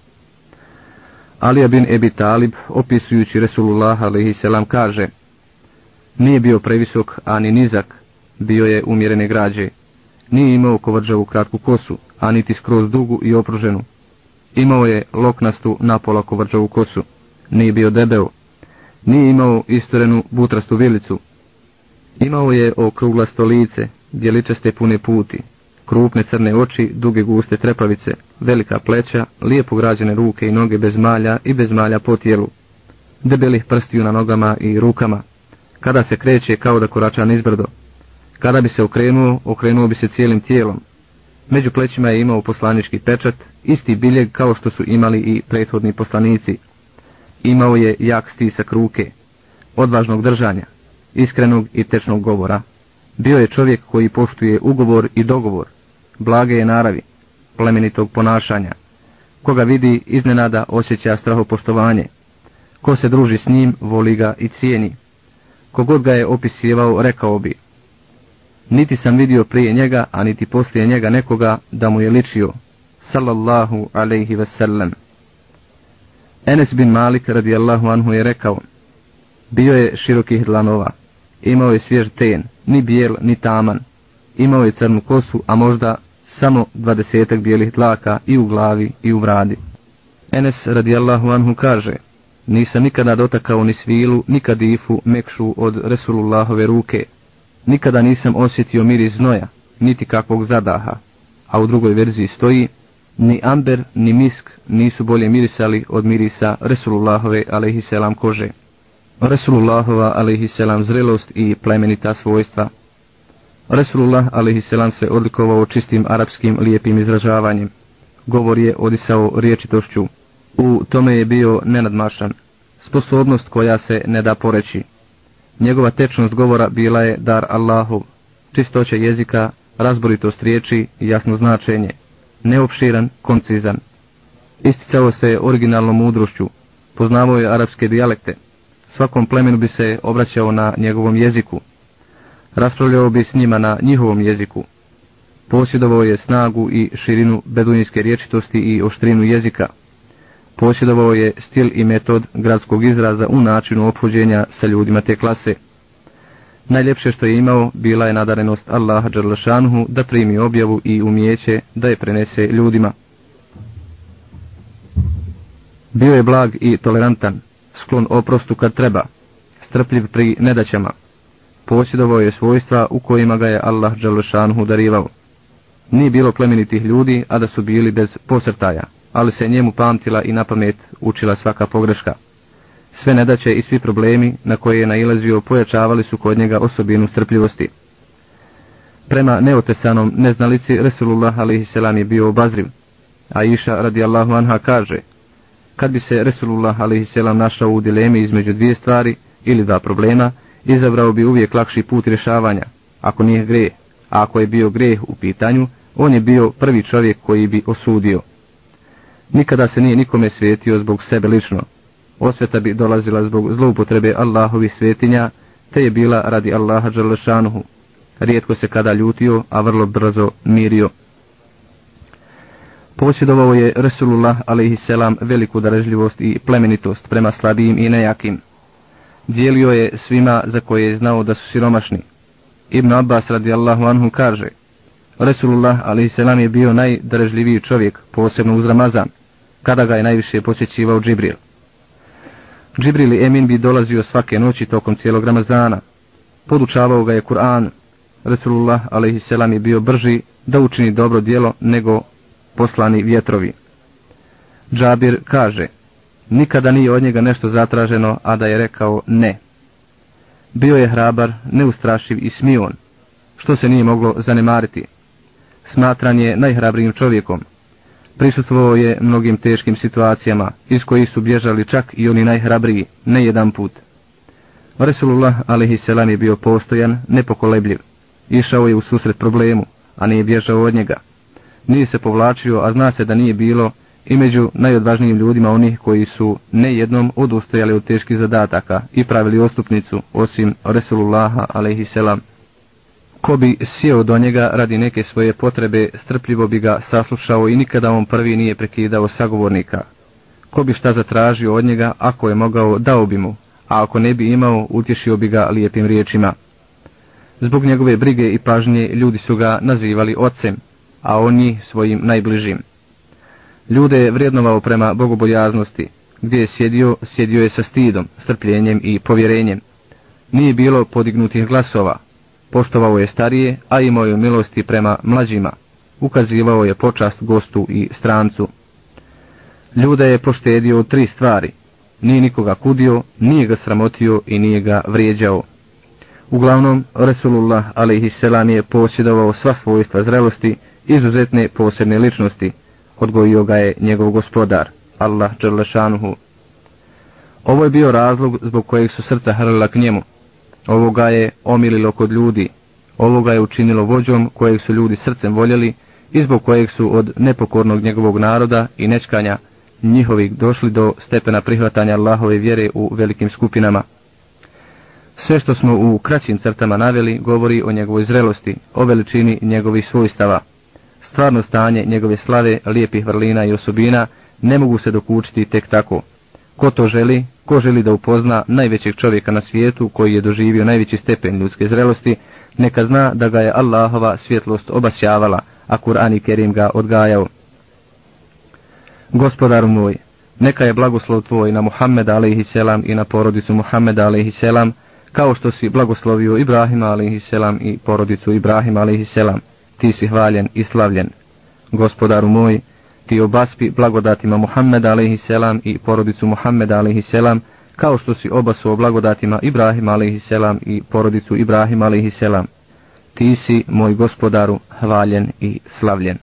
Alija bin Ebi Talib, opisujući Resulullah a.s. kaže Nije bio previsok, ani nizak, bio je umjerene građe. Nije imao kovrđavu kratku kosu, a niti skroz dugu i opruženu. Imao je loknastu napola kovrđavu kosu. Nije bio debeo. Nije imao istorenu butrastu vilicu. Imao je okruglasto lice, bjeličaste pune puti, krupne crne oči, duge guste trepavice, velika pleća, lijepo građene ruke i noge bez malja i bez malja po tijelu, debelih prstiju na nogama i rukama, kada se kreće kao da korača nizbrdo. Kada bi se okrenuo, okrenuo bi se cijelim tijelom. Među plećima je imao poslanički pečat, isti biljeg kao što su imali i prethodni poslanici. Imao je jak stisak ruke, odvažnog držanja, iskrenog i tečnog govora. Bio je čovjek koji poštuje ugovor i dogovor, blage je naravi, plemenitog ponašanja. Koga vidi, iznenada osjeća strahopoštovanje. Ko se druži s njim, voli ga i cijeni. Kogod ga je opisivao, rekao bi, niti sam vidio prije njega, a niti poslije njega nekoga da mu je ličio, sallallahu alaihi wasallam. Enes bin Malik radijallahu anhu je rekao, bio je širokih dlanova, imao je svjež ten, ni bijel, ni taman, imao je crnu kosu, a možda samo dvadesetak bijelih dlaka i u glavi i u bradi. Enes radijallahu anhu kaže, Nisam nikada dotakao ni svilu, ni kadifu mekšu od Resulullahove ruke. Nikada nisam osjetio miris znoja, niti kakvog zadaha. A u drugoj verziji stoji, ni amber, ni misk nisu bolje mirisali od mirisa Resulullahove alaihisselam kože. Resulullahova alaihisselam zrelost i plemenita svojstva. Resulullah alaihisselam se odlikovao čistim arapskim lijepim izražavanjem. Govor je odisao riječitošću, U tome je bio nenadmašan, sposobnost koja se ne da poreći. Njegova tečnost govora bila je dar Allahu, čistoća jezika, razboritost riječi i jasno značenje, neopširan, koncizan. Isticao se originalnom mudrošću, poznavao je arapske dijalekte, svakom plemenu bi se obraćao na njegovom jeziku, raspravljao bi s njima na njihovom jeziku, posjedovao je snagu i širinu beduinske riječitosti i oštrinu jezika, posjedovao je stil i metod gradskog izraza u načinu ophođenja sa ljudima te klase. Najljepše što je imao bila je nadarenost Allaha Đarlašanuhu da primi objavu i umijeće da je prenese ljudima. Bio je blag i tolerantan, sklon oprostu kad treba, strpljiv pri nedaćama. Posjedovao je svojstva u kojima ga je Allah Đarlašanuhu darivao. Nije bilo plemenitih ljudi, a da su bili bez posrtaja ali se njemu pamtila i na pamet učila svaka pogreška. Sve nedaće i svi problemi na koje je nailazio pojačavali su kod njega osobinu strpljivosti. Prema neotesanom neznalici Resulullah a.s. je bio obazriv, a iša radijallahu anha kaže, kad bi se Resulullah a.s. našao u dilemi između dvije stvari ili dva problema, izabrao bi uvijek lakši put rješavanja, ako nije greh, a ako je bio greh u pitanju, on je bio prvi čovjek koji bi osudio. Nikada se nije nikome svetio zbog sebe lično. Osveta bi dolazila zbog zloupotrebe Allahovi svetinja, te je bila radi Allaha Đalešanuhu. Rijetko se kada ljutio, a vrlo brzo mirio. Posjedovao je Resulullah a.s. veliku darežljivost i plemenitost prema slabijim i nejakim. Dijelio je svima za koje je znao da su siromašni. Ibn Abbas radijallahu anhu kaže, Resulullah a.s. je bio najdarežljiviji čovjek, posebno uz Ramazan kada ga je najviše posjećivao Džibril. Džibril i Emin bi dolazio svake noći tokom cijelog Ramazana. Podučavao ga je Kur'an, Resulullah a.s. je bio brži da učini dobro dijelo nego poslani vjetrovi. Džabir kaže, nikada nije od njega nešto zatraženo, a da je rekao ne. Bio je hrabar, neustrašiv i smion, što se nije moglo zanemariti. Smatran je najhrabrijim čovjekom. Prisutvovao je mnogim teškim situacijama, iz kojih su bježali čak i oni najhrabriji, ne jedan put. Resulullah a.s. je bio postojan, nepokolebljiv. Išao je u susret problemu, a nije bježao od njega. Nije se povlačio, a zna se da nije bilo i među najodvažnijim ljudima onih koji su nejednom odustajali od teških zadataka i pravili ostupnicu, osim Resulullaha a.s. Ko bi sjeo do njega radi neke svoje potrebe, strpljivo bi ga saslušao i nikada on prvi nije prekidao sagovornika. Ko bi šta zatražio od njega, ako je mogao, dao bi mu, a ako ne bi imao, utješio bi ga lijepim riječima. Zbog njegove brige i pažnje ljudi su ga nazivali ocem, a oni svojim najbližim. Ljude je vrijednovao prema bogobojaznosti, gdje je sjedio, sjedio je sa stidom, strpljenjem i povjerenjem. Nije bilo podignutih glasova, poštovao je starije, a imao je milosti prema mlađima, ukazivao je počast gostu i strancu. Ljude je poštedio tri stvari, nije nikoga kudio, nije ga sramotio i nije ga vrijeđao. Uglavnom, Resulullah a.s. je posjedovao sva svojstva zrelosti, izuzetne posebne ličnosti, odgojio ga je njegov gospodar, Allah Đerlešanuhu. Ovo je bio razlog zbog kojeg su srca hrlila k njemu. Ovoga je omililo kod ljudi, ovoga je učinilo vođom kojeg su ljudi srcem voljeli i zbog kojeg su od nepokornog njegovog naroda i nečkanja njihovih došli do stepena prihvatanja Allahove vjere u velikim skupinama. Sve što smo u kraćim crtama naveli govori o njegovoj zrelosti, o veličini njegovih svojstava. Stvarno stanje njegove slave, lijepih vrlina i osobina ne mogu se dokučiti tek tako. Ko to želi, ko želi da upozna najvećeg čovjeka na svijetu koji je doživio najveći stepen ljudske zrelosti, neka zna da ga je Allahova svjetlost obasjavala, a Kur'an i Kerim ga odgajao. Gospodaru moj, neka je blagoslov tvoj na Muhammeda a.s. i na porodicu Muhammeda a.s. kao što si blagoslovio Ibrahima a.s. i porodicu Ibrahima a.s. Ti si hvaljen i slavljen. Gospodaru moj, ti obaspi blagodatima Muhammeda a.s. i porodicu Muhammeda a.s. kao što si obasuo blagodatima Ibrahima a.s. i porodicu Ibrahima a.s. Ti si, moj gospodaru, hvaljen i slavljen.